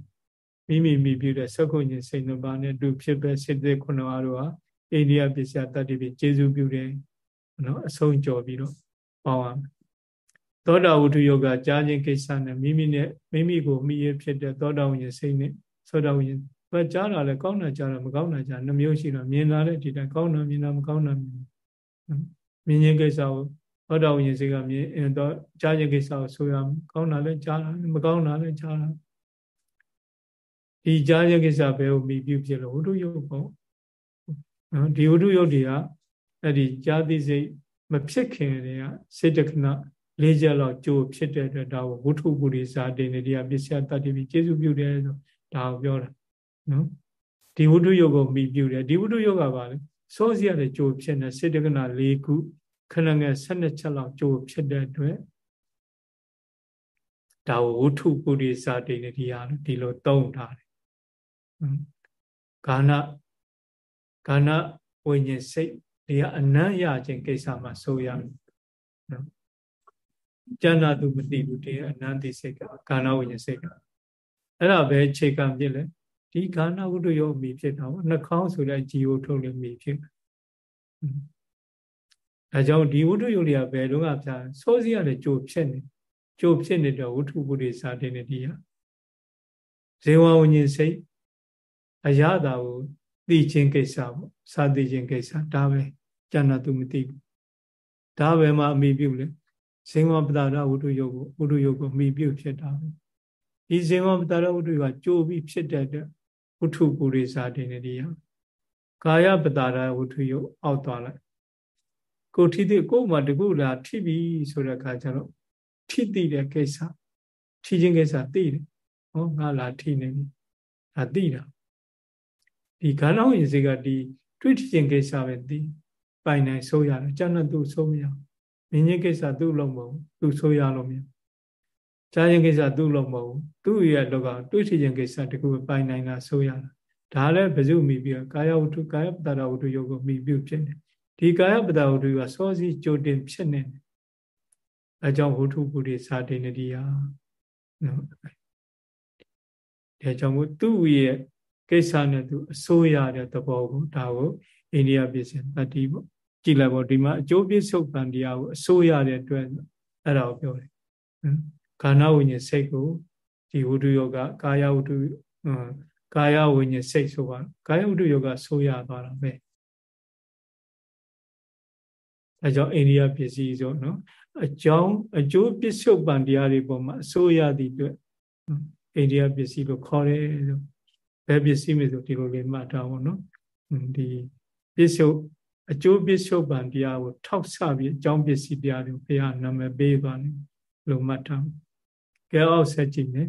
မိမိမိပြုတဲ့သကုညင်စိတ်နှပါနဲ့တူဖြစ်ပဲစိတ်သက်ခုနအားတို့ဟာအိန္ဒိယပစ္စယတတ္တိပြကျေစုပြုတယ်နော်အဆုံးကြော်ပြီးတော့ပေါအောင်သောတာဝတ္ထုယောဂကြားခြင်းကိစ္စနဲ့မိမိနဲ့မိမိကိုမိရဖြစ်တဲ့သောတာဝိညာဉ်စိတ်နဲ့သောတာဝိညာဉ်ဘယ်ကြားတာလဲကောင်းတာကြားတာမကောင်းတာကြားနှမျိုးရှိတော့မြင်လာတဲ့ဒီတိုင်းကောင်းတာမြင်တာမကောင်းတာမြင်မြင်ခြင်းကိစ္စကိုသောတာဝိညာဉ်စိတ်ကမြင်တော့ကြားခြင်းကိစ္စကိုဆိုရမယ်ကောင်းတာလည်းကြားတာမကောင်းတာလည်းကြားတာဒီကြားခြင်းကိစ္စဘယ်ကိုမိပြုဖြစ်လို့ဝိတုယုတ်ပေါ့နော်ဒီဝိတုယုတ်တွေကအဲ့ဒီကြားသိစိတ်မဖြစ်ခင်တည်းကစေတခဏလေးချက်လောက်ကြိုးဖြစ်တဲ့အတွက်ဒါကိုဝုထုပုရိသတေနေတရားပစ္စယတတ္တိပြီးကျေစုပြုတယ်ဆိုဒါကိုပြောတာ နော်ဒီဝိတုယုတ်ကိုမိပြုတယ်ဒီဝိတုယုတ်ကပါလေစောစီရတဲ့ကြိုးဖြစ်နေစေတခဏ၄ခုခဏငယ်12ချက်လောက်ကြိုးဖြစ်တဲ့အတွက်ဒါဝုထုပုရိသတိနေဒီဟာဒီလိုသုံးထားတယ်ဂာနဂာနဝိညာဉ်စိတ်ဒီကအနံ့ရခြင်းကိစ္စမှာဆိုရတယ်နော်ကျန်တာသူမသိဘူးဒီအနံ့သိစိတ်ကဂာနဝိညာဉ်စိတ်ကအဲ့ဒါပဲခြေကံဖြစ်လဲ ဒီဂာနဝတ္တယောမိဖြစ်တာပေါ့နှာခေါင်းဆိုတဲ့ជីဝထုတ်လို့မိဖြစ်ဒါကြောင့်ဒီဝတ္ထုယုတ်တွေကဘယ်တော့မှဖြာစိုးစည်းရတယ်ကြိုဖြစ်နေကြိုဖြစ်နေတဲ့ဝတ္ထုပုရိသတဲ့နေဒီဟာဇေဝဝဉ္ဉ္စိတ်အရသာကိုသိခြင်းကိစ္စပေါ့စာသိခြင်းကိစ္စဒါပဲကျန်တာသူမသိဘူးဒါပဲမှအမိပြုလေဇေဝပတာရဝတ္ထုယုတ်ကိုဝတ္ထုယုတ်ကိုအမိပြုဖြစ်တာပဲဒီဇေဝပတာရဝတ္ထုကကြိုပြီးဖြစ်တဲ့ ဝတ္ထုပုရိသတဲ့နေဒီဟာကာယပတာရဝတ္ထုယုတ်အောက်သွားလိုက်ကိုထိသိကို့မှာတကူလာထိပြီဆိုတဲ့အခါကျတော့ထိသိတဲ့ကိစ္စထိခြင်းကိစ္စသိတယ်ဟောငါလာထိနေပြီဒါသိတာဒီခန္ဓာဝင်စိတ်ကဒီတွေ့ထိခြင်းကိစ္စပဲသိပိုင်နိုင်ဆိုးရတယ်ကျန်တဲ့သူဆိုးမရမြင်ခြင်းကိစ္စသူ့လုံးမဟုတ်သူဆိုးရလို့မရ ကြားခြင်းကိစ္စသူ့လုံးမဟုတ်သူ့ရဲ့လောကတွေ့ထိခြင်းကိစ္စတကူပိုင်နိုင်တာဆိုးရတာဒါလည်းဘဇုမိပြီးကာယဝတ္ထုကာယပတ္တဝတ္ထုယောကိုမိပြုဖြစ်နေဒီကာယပဒဝတ္ထုကစောစီကြိုတင်ဖြစ်နေတယ်အဲကြောင့်ဝတ္ထုပုရိသာတိနတိယနော်ဒါကြောင့်မို့သူ့ရဲ့ကိစ္စနဲ့သူအစိုးရတဲ့သဘောကိုဒါကိုအိန္ဒိယပြည်စင်တတိပေါ့ကြည့်လိုက်ပေါ့ဒီမှာအကျိုးပြစ္ဆုတ်ပံတရားကိုအစိုးရတဲ့အတွက်အဲ့ဒါကိုပြောတယ် ခန္ဓာဝိညာဉ်စိတ်ကိုဒီဝတ္ထုယောဂကာယဝတ္ထုကာယဝိညာဉ်စိတ်ဆိုပါကာယဝတ္ထုယောဂဆိုးရသွားတာပဲအဲကြောင့်အိန္ဒိယပစ္စည်းဆိုနော်အကြောင်းအကျိုးပစ္စုပန်တရားတွေပေါ်မှာအစိုးရသည့်အတွက်အိန္ဒိယပစ္စည်းလို့ခေါ်တယ်ဆိုဘယ်ပစ္စည်းမျိုးဆိုဒီလိုလေးမှတ်ထားပါတော့ဒီပစ္စုအကျိုးပစ္စုပန်တရားကိုထောက်ဆပြီးအကြောင်းပစ္စည်းတရားတွေဘုရားနာမည်ပေးသွားတယ်လို့မှတ်ထား ကဲအောက်ဆက်ကြည့်မယ်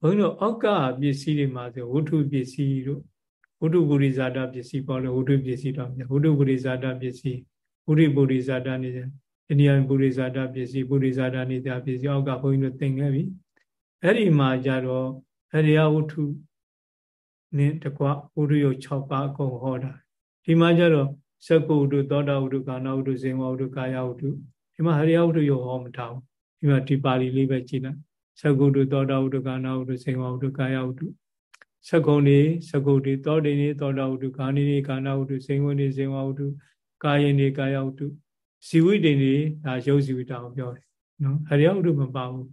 ဘုန်းကြီးတို့အောက်ကပစ္စည်းတွေမှာဆိုဝတ္ထုပစ္စည်းတို့ဝတ္ထုပုရိဇာတပစ္စည်းပေါ်လို့ဝတ္ထုပစ္စည်းတော့ဝတ္ထုပုရိဇာတပစ္စည်းပုရိပုရိဇာတနေတယ်အိန္ဒိယပုရိဇာတပစ္စည်းပုရိဇာတနေတာပစ္စည်းအောက်ကဘုန်းကြီးတို့သင်ခဲ့ပြီအဲ့ဒီမှာကြတော့အရိယဝတ္ထုနဲ့တကွဝတ္ထုရုပ်6ပါးအကုန်ဟောတာဒီမှာကြတော့သက္ကုဝတ္ထုသောတာဝတ္ထုကာဏဝတ္ထုဇင်ဝဝတ္ထုကာယဝတ္ထုဒီမှာဟရိယဝတ္ထုရုပ်ဟောမထားဘူး ဒီမှာဒီပါဠိလေးပဲကြည့်လိုက်သက္ကုဝတ္ထုသောတာဝတ္ထုကာဏဝတ္ထုဇင်ဝဝတ္ထုကာယဝတ္ထုသက္ကုံနေသက္ကုတ်တွေသောတိနေသောတာဝတ္ထုကာဏိနေကာဏဝတ္ထုဇင်ဝနေဇင်ဝဝတ္ထုကာယင်နေကာယဝတ္ထုဇီဝိတ္တိနေဒါရုပ်ဇီဝိတ္တကိုပြောတယ်နော်အရိယဝတ္ထုမပါဘူး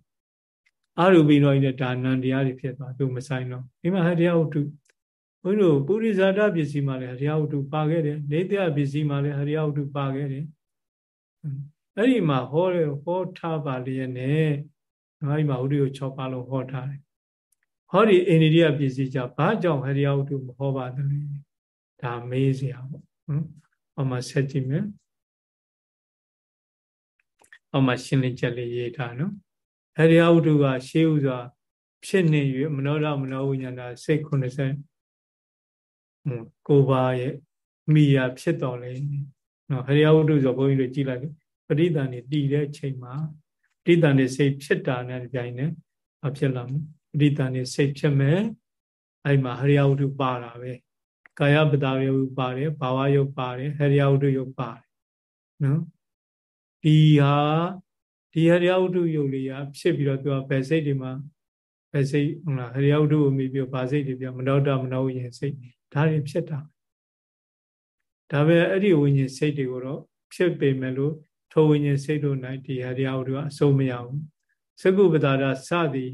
အာရူပိနောဤဒါနံတရားတွေဖြစ်သွားသူမဆိုင်တော့ဒီမှာဟရိယဝတ္ထုဘုန်းတို့ပုရိဇာတပစ္စည်းမှာလည်းဟရိယဝတ္ထုပါခဲ့တယ်နေတယပစ္စည်းမှာလည်းဟရိယဝတ္ထုပါခဲ့တယ် အဲ့ဒီမှာဟောတယ်ဟောထားပါလျက်နဲ့အဲ့ဒီမှာဝတ္ထုကို6ပါလုံးဟောထားတယ်ဟောဒီအိန္ဒိယပစ္စည်းကြောင့်ဘာကြောင့်ဟရိယဝတ္ထုမဟောပါသလဲဒါမေးစရာပေါ့နော်။အောက်မှာဆက်ကြည့်မယ်။အောက်မှာရှင်းလင်းချက်လေးရေးထားနော်။ဟရိယဝတ္ထုကရှေးဥစွာဖြစ်နေ၍မနောရမနောဝိညာဏစိတ်90ကိုပါရဲ့မိယာဖြစ်တော်လေ။နော်ဟရိယဝတ္ထုဆိုဘုန်းကြီးတို့ကြည့်လိုက် ပဋိသန္ဓေတည်တဲ့အချိန်မှာပဋိသန္ဓေစိတ်ဖြစ်တာနဲ့ကြိုင်နေအဖြစ်လာမယ်။ပဋိသန္ဓေစိတ်ဖြစ်မယ်။အဲ့မှာဟရိယဝတ္ထုပါတာပဲ။ကာယပတာယုတ်ပါတယ်ဘာဝယုတ်ပါတယ်ဟရိယဝတ္ထုယုတ်ပါတယ်နော်ဒီဟာဒီဟရိယဝတ္ထုယုတ်လေးကဖြစ်ပြီးတော့သူကဘယ်စိတ်တွေမှာဘယ်စိတ်ဟုတ်လားဟရိယဝတ္ထုကိုမြည်ပြီးဘာစိတ်တွေပြမနောတမနောဝိညာဉ်စိတ်ဒါတွေဖြစ်တာဒါပဲအဲ့ဒီဝိညာဉ်စိတ်တွေကိုတော့ဖြစ်ပေမဲ့လို့ ထိုဝိညာဉ်စိတ်တို့၌ဒီဟရိယဝတ္ထုကအဆုံးမရဘူးသကုပတာရစသည်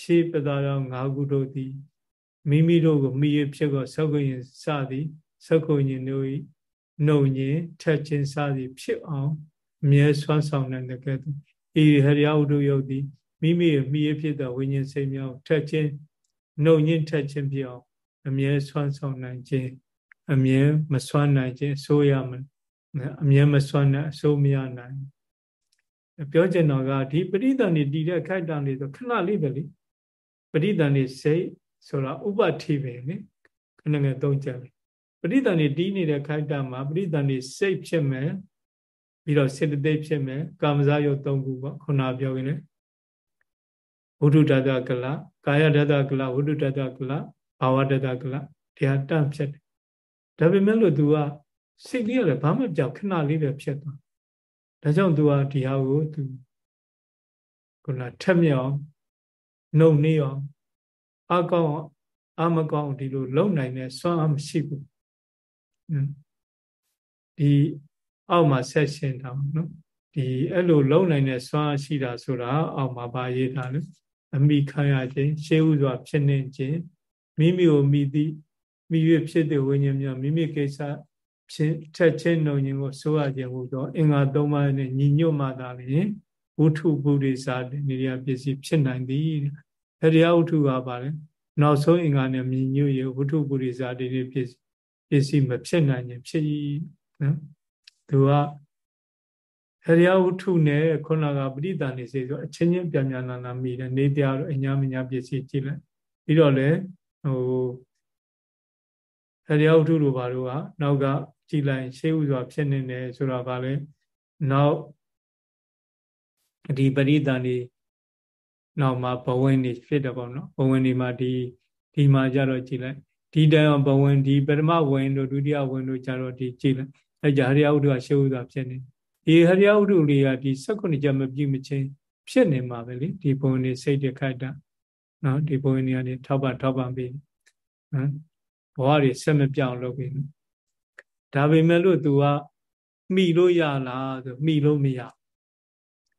ရှေးပတာရ၅ခုတို့သည်မိမိတို့ကိုမိရဖြစ်သောသောကုရင်စသည်သောကုရင်တို့၏နှုံညင်ထက်ခြင်းစသည် ဖြစ်အောင်အမြဲဆွမ်းဆောင်နိုင်တဲ့ကဲ့သို့ဤဟရိယဝတ္ထုယုတ်သည်မိမိရဲ့မိရဖြစ်သောဝိညာဉ်စိတ်များထက်ခြင်းနှုံညင်ထက်ခြင်းဖြစ်အောင်အမြဲဆွမ်းဆောင်နိုင်ခြင်းအမြဲမဆွမ်းနိုင်ခြင်းအစိုးရမ အမြဲမဆွမ်းနိုင်အစိုးမရနိုင်ပြောချင်တော့ကဒီပရိသန်နေတည်တဲ့ခိုက်တံနေဆိုခဏလေးပဲလေပရိသန်နေစိတ်ဆိုတာဥပတိပဲလေခဏငယ်သုံးချက်လေပရိသန်နေတီးနေတဲ့ခိုက်တာမှာပရိသန်နေစိတ်ဖြစ်မယ်ပြီးတော့စေတသိက်ဖြစ်မယ်ကာမဇာယုတ်၃ခုပေါ့ခုနပြောရင်လေဝိတုတတကလကာယတတကလဝိတုတတကလဘာဝတတကလတရားတန့်ဖြစ်တယ်ဒါပေမဲ့လို့ तू က စိတ်လေးရတယ်ဘာမှကြောက်ခဏလေးပဲဖြစ်သွားဒါကြောင့် तू ကဒီဟာကို तू ခုနထက်မြောင်နှုံနေအောင်အကောင်းအမကောင်းဒီလိုလုံနိုင်တဲ့စွမ်းအားမရှိဘူးဒီအောက်မှာဆက်ရှင်းတာနော်ဒီအဲ့လိုလုံနိုင်တဲ့စွမ်းအားရှိတာဆိုတာအောက်မှာပါရေးတာလေအမိခံရခြင်းရှေးဥစွာဖြစ်နေခြင်းမိမိကိုမိသည်မိ၍ဖြစ်တဲ့ဝိညာဉ်များမိမိကိစ္စ ဖြစ်ထက်ချင်းနှုံခြင်းကိုဆိုရခြင်းဟူသော အင်္ဂါ၃ပါးနဲ့ညီညွတ်မှသာလျှင်ဝုထုပုရိသနေရာပစ္စည်းဖြစ်နိုင်သည်အဲ့ဒီဝုထုကပါလေနောက်ဆုံးအင်္ဂါနဲ့မြညွတ်ရဝုထုပုရိသဒီနေ့ပစ္စည်းပစ္စည်းမဖြစ်နိုင်ခြင်းဖြစ်နော်သူကဟရိယဝုထုနဲ့ခုနကပရိသန်နေစေဆိုအချင်းချင်းပြန်ပြန်လာလာမိတယ်နေတရားတော့အညာမညာပစ္စည်းကြည့်လိုက်ပြီးတော့လေဟိုဟရိယဝုထုလိုပါတော့ကနောက်က ကြည်လိုက်ရှေးဥစွာဖြစ်နေတယ်ဆိုတော့ဗာလဲနောက်ဒီပရိသန်နေနောက်မှာဘဝင်နေဖြစ်တယ်ပေါ့နော်ဘဝင်နေမှာဒီဒီမှာကြတော့ကြည်လိုက်ဒီတန်ဘဝင်ဒီပထမဝင်တို့ဒုတိယဝင်တို့ကြတော့ဒီကြည်လိုက်အဲကြဟရိယဝုထုကရှေးဥစွာဖြစ်နေဒီဟရိယဝုထုလေးကဒီ16ချက်မပြည့်မချင်းဖြစ်နေမှာပဲလေဒီဘဝင်နေစိတ်တခိုက်တာနော်ဒီဘဝင်နေကနေထောက်ပံ့ထောက်ပံ့ပြီးနော်ဘဝတွေဆက်မပြောင်းလုပ်ပြီး ဒါပေမဲ့လို့ तू ကမိလို့ရလားဆိုမိလို့မရ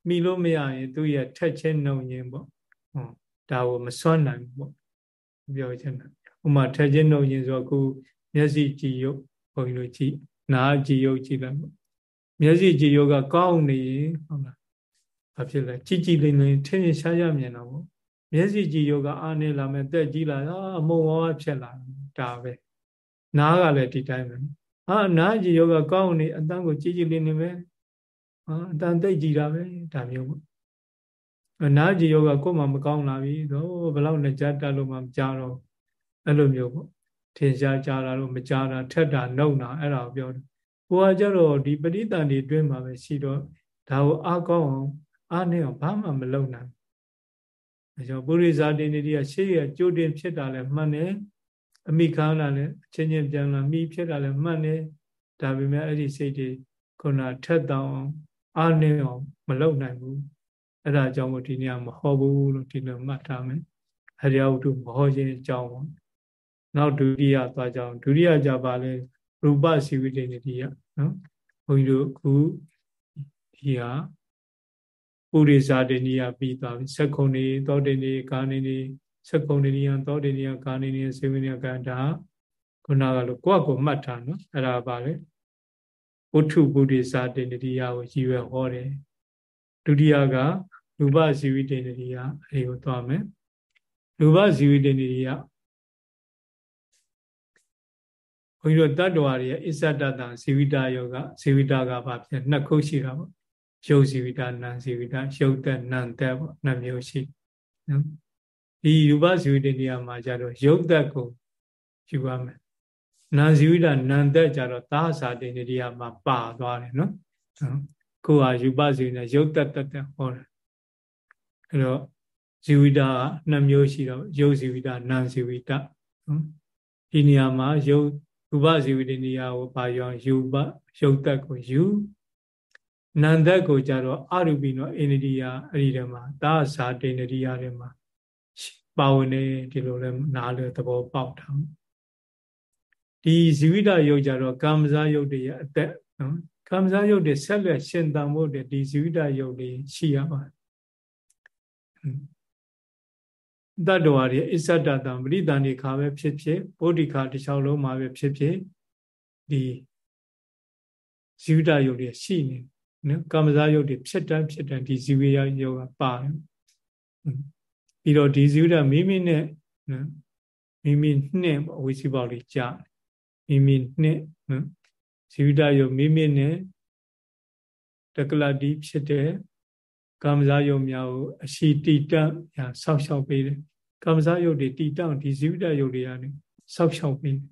မိလို့မရရင် သူ့ရဲ့ထက်ချင်းနှုံရင်ပေါ့ဟောဒါကိုမစွန့်နိုင်ဘူးပေါ့ပြောချင်တာဥမာထက်ချင်းနှုံရင်ဆိုအခုမျက်စိကြည်ရုပ်ဘုန်းကြီးတို့ကြည့်နားကြည်ရုပ်ကြည့်လိုက်ပေါ့မျက်စိကြည်ရုပ်ကကောင်းနေဟုတ်လားဘာဖြစ်လဲကြည်ကြည်လင်းလင်းထင်ထင်ရှားရှားမြင်တော့ပေါ့မျက်စိကြည်ရုပ်ကအာနေလာမယ်တက်ကြည်လာအမုံဝါးဖြစ်လာဒါပဲနားကလည်းဒီတိုင်းပဲ ဟာနားကြည်ရုပ်ကကောင်းနေအတန်းကိုကြည်ကြည်လင်းလင်းပဲဟာအတန်သိကြည်တာပဲဒါမျိုးပေါ့နားကြည်ယောကကိုယ်မှမကောင်းလာပြီတော့ဘယ်လောက်နဲ့ကြားတက်လို့မှမကြားတော့အဲ့လိုမျိုးပေါ့ထင်ရှားကြားတာလို့မကြားတာထက်တာနှုတ်တာအဲ့ဒါကိုပြောတယ်ကိုကကြတော့ဒီပဋိသန္ဓေအတွင်းမှာပဲရှိတော့ဒါကိုအားကောင်းအောင်အားနေအောင်ဘာမှမလုပ်နိုင်အဲကြောင့်ပုရိသတိနေတိကရှေ့ရကြိုးတင်ဖြစ်တာလည်းမှန်တယ် အမိခန်းလာလည်းအချင်းချင်းပြန်လာမိဖြစ်တာလည်းမှန်တယ်ဒါပေမဲ့အဲ့ဒီစိတ်တွေခုနထက်တောင်အားနေအောင်မလုပ်နိုင်ဘူးအဲ့ဒါကြောင့်မို့ဒီနေရာမဟောဘူးလို့ဒီလိုမှတ်ထားမယ်အရိယဝတ္ထုမဟောခြင်းအကြောင်းပေါ့နောက်ဒုတိယသွားကြအောင်ဒုတိယကြပါလဲရူပစီဝိတ္တိတိယနော်ဘုန်းကြီးတို့အခုဒီဟာပုရိဇာတဏိယပြီးသွားပြီသက္ကုံနေသောတဏိကာနေနေ သက္ကုံတဏိယသောတဏိယကာနေနေစေဝိနယကဒါခုနကလို့ကိုယ့်အကိုမှတ်ထားနော်အဲ့ဒါပါလေဝတ္ထုပုရိဇာတဏိယကိုရည်ရွယ်ဟောတယ်ဒုတိယကရူပဇီဝိတဏိယအဲဒီကိုသွားမယ်ရူပဇီဝိတဏိယဘုန်းကြီးတို့တတ္တဝါတွေရဲ့အစ္ဆတတဇီဝိတယောကဇီဝိတကဘာဖြစ်နှစ်ခုရှိတာပေါ့ရုပ်ဇီဝိတနာမ်ဇီဝိတရုပ်သက်နာမ်သက်ပေါ့နှစ်မျိုးရှိနော် ဒီရူပဇီဝိတနေရာမှာကြတော့ရုပ်သက်ကိုယူရမယ်နာမ်ဇီဝိတနာမ်သက်ကြတော့သာသာတေနေရာမှာပါသွားတယ်နော်ကိုဟာရူပဇီဝိတရုပ်သက်သက်သက်ဟောတယ်အဲ့တော့ဇီဝိတကနှစ်မျိုးရှိတော့ရုပ်ဇီဝိတနာမ်ဇီဝိတနော်ဒီနေရာမှာရုပ်ရူပဇီဝိတနေရာကိုပါရောယူပရုပ်သက်ကိုယူနန္သက်ကိုကြတော့အရူပိနောအိန္ဒိယအဲ့ဒီထဲမှာသာဇာတိန္ဒိယထဲမှာ ပါဝင်နေဒီလိုလဲနားလေသဘောပေါက်တာဒီဇီဝိတယုတ်ကြတော့ကာမဇာယုတ်တွေရဲ့အသက်နော်ကာမဇာယုတ်တွေဆက်လက်ရှင်သန်ဖို့တည်းဒီဇီဝိတယုတ်တွေရှိရပါတယ်တတ္တဝါတွေအစ္ဆတတံပရိသန္တိခါပဲဖြစ်ဖြစ်ဗုဒ္ဓခါတစ်လျှောက်လုံးမှာပဲဖြစ်ဖြစ်ဒီဇီဝတယုတ်တွေရှိနေနော်ကာမဇာယုတ်တွေဖြစ်တန်းဖြစ်တန်းဒီဇီဝရယုတ်ကပါတယ် ပြီးတော့ဒီဇီဝတမိမိနဲ့နော်မိမိနဲ့အဝိစီပေါက်လေးကြာမိမိနဲ့နော်ဇီဝတယုတ်မိမိနဲ့တက္ကလတိဖြစ်တဲ့ကာမဇာယုတ်များကိုအရှိတိတံညာဆောက်ရှောက်ပေးတယ်ကာမဇာယုတ်တွေတိတံဒီဇိဝတယုတ်တွေကနေဆောက်ရှောက်ပေးတယ်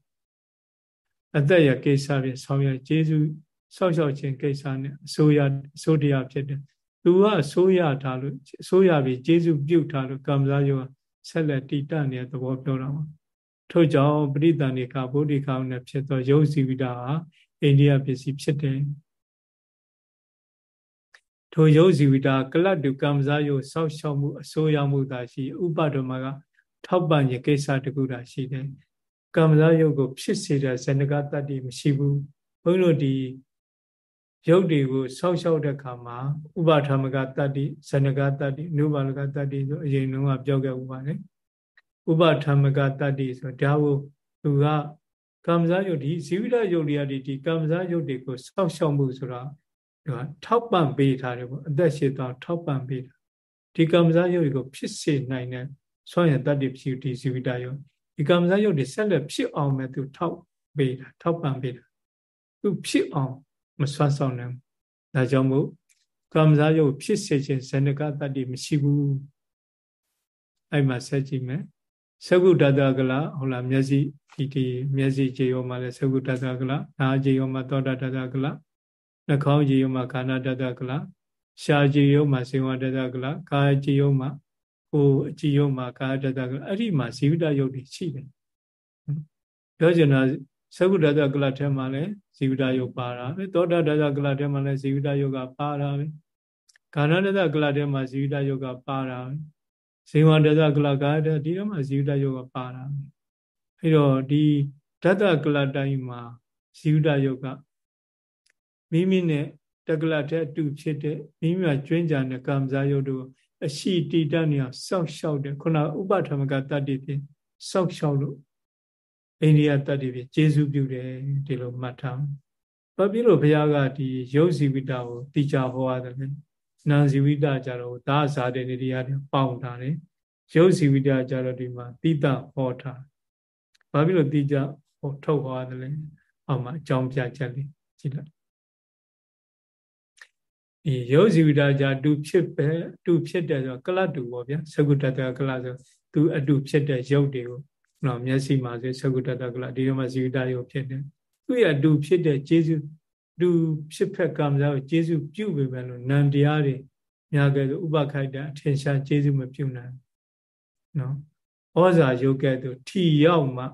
အသက်ရကိစ္စဖြင့်ဆောင်းရကျေစုဆောက်ရှောက်ခြင်းကိစ္စနဲ့အစိုးရအစိုးတရားဖြစ်တယ် သူကအစိုးရထားလို့အစိုးရပြီးကျေစုပြုတ်ထားလို့ကံစားယောဆက်လက်တည်တတ်နေတဲ့သဘောပြောတာပါထို့ကြောင့်ပရိသန္တိကဗုဒ္ဓခေါင်းနဲ့ဖြစ်သောယုတ်စီဝိတာဟာအိန္ဒိယပစ္စည်းဖြစ်တယ်ထိုယုတ်စီဝိတာကလတ်တုကံစားယောစောက်ရှောက်မှုအစိုးရမှုသာရှိ ဥပဒမကထောက်ပံ့ရကိစ္စတခုသာရှိတယ်ကံစားယုတ်ကိုဖြစ်စေတဲ့ဇဏကတတ္တိမရှိဘူးဘုန်းတို့ဒီ ရုပ်တွေကိုဆောက်ရှောက်တဲ့ခါမှာဥပထာမကတတ္တိဇဏကတတ္တိနုပါလကတတ္တိဆိုအရင်တုန်းကပြောခဲ့ဥပါလေဥပထာမကတတ္တိဆိုဒါကိုသူကကမ္မဇာယုတ်ဒီဇီဝိတယုတ်တွေကဒီကမ္မဇာယုတ်တွေကိုဆောက်ရှောက်မှုဆိုတာသူကထောက်ပံ့ပေးထားတယ်ပေါ့အသက်ရှိသွားထောက်ပံ့ပေးတာဒီကမ္မဇာယုတ်တွေကိုဖြစ်စေနိုင်တဲ့ဆွမ်းရတတ္တိဖြစ်ဒီဇီဝိတယုတ်ဒီကမ္မဇာယုတ်တွေဆက်လက်ဖြစ်အောင်မဲ့သူထောက်ပေးတာထောက်ပံ့ပေးတာသူဖြစ်အောင် မဆွမ်းဆောင်နိုင်ဒါကြောင့်မို့ကမ္မဇာယုတ်ဖြစ်စေခြင်းဇဏကတတ္တိမရှိဘူးအဲ့မှာဆက်ကြည့်မယ်သကုတ္တကလဟုတ်လားမျက်စိဒီဒီမျက်စိခြေရောမှာလဲသကုတ္တကလနားခြေရောမှာသောတတကလနှာခေါင်းခြေရောမှာခန္ဓာတတကလရှားခြေရောမှာစေဝတတကလကာယခြေရောမှာကိုယ်အကြည့်ရောမှာကာယတတကလအဲ့ဒီမှာဇီဝတယုတ်တွေရှိတယ်ပြောချင်တာ သကုတ္တကလထဲမှာလဲဇီဝတယုတ်ပါတာပဲသောတတကလထဲမှာလဲဇီဝတယုတ်ကပါတာပဲခန္ဓာတတကလထဲမှာဇီဝတယုတ်ကပါတာပဲဇေဝတသကလကာတဒီတော့မှဇီဝတယောကပါတာအဲ့တော့ဒီဓတ္တကလတိုင်းမှာဇီဝတယောကမိမိနဲ့တကလတဲ့အတူဖြစ်တဲ့မိမိမှာကျွင်းကြတဲ့ကံစားယုတ်တို့အရှိတိတနေအောင်စောက်ရှောက်တယ်ခုနဥပထမကတတ္တိဖြင့်စောက်ရှောက်လို့ အိန္ဒိယတတ္တိဖြင့်ကျေစုပြုတယ်ဒီလိုမှတ်ထားဘာဖြစ်လို့ဘုရားကဒီရုပ်ဇီဝိတကိုတိကြဟောရတယ်လဲနာဇီဝိတကြတော့ဒါဇာတေနေတရားတွေပေါင်းထားတယ်ရုပ်ဇီဝိတကြတော့ဒီမှာတိတဟောထားဘာဖြစ်လို့တိကြဟောထုတ်ဟောရတယ်လဲအောက်မှာအကြောင်းပြချက်လေးကြည့်လိုက်ဒီရုပ်ဇီဝိတကြတူဖြစ်ပဲတူဖြစ်တယ်ဆိုကလတ်တူပေါ့ဗျာသကုတ္တတကလတ်ဆိုသူအတူဖြစ်တဲ့ရုပ်တွေကို နော်မျက်စိမှာဆိုသကုတ္တတကလတ်ဒီတော့မှဇီဝိတရုပ်ဖြစ်တယ်သူ့ရဲ့အတူဖြစ်တဲ့ကျေစုလူဖြစ်ဖက်ကံစားကိုကျေစုပြုပေမဲ့လို့နံတရားတွေများခဲ့ဆိုဥပခိုက်တာအထင်ရှားကျေစုမပြုနိုင်နော်ဩဇာယုတ်ကဲ့သို့ထီရောက်မှ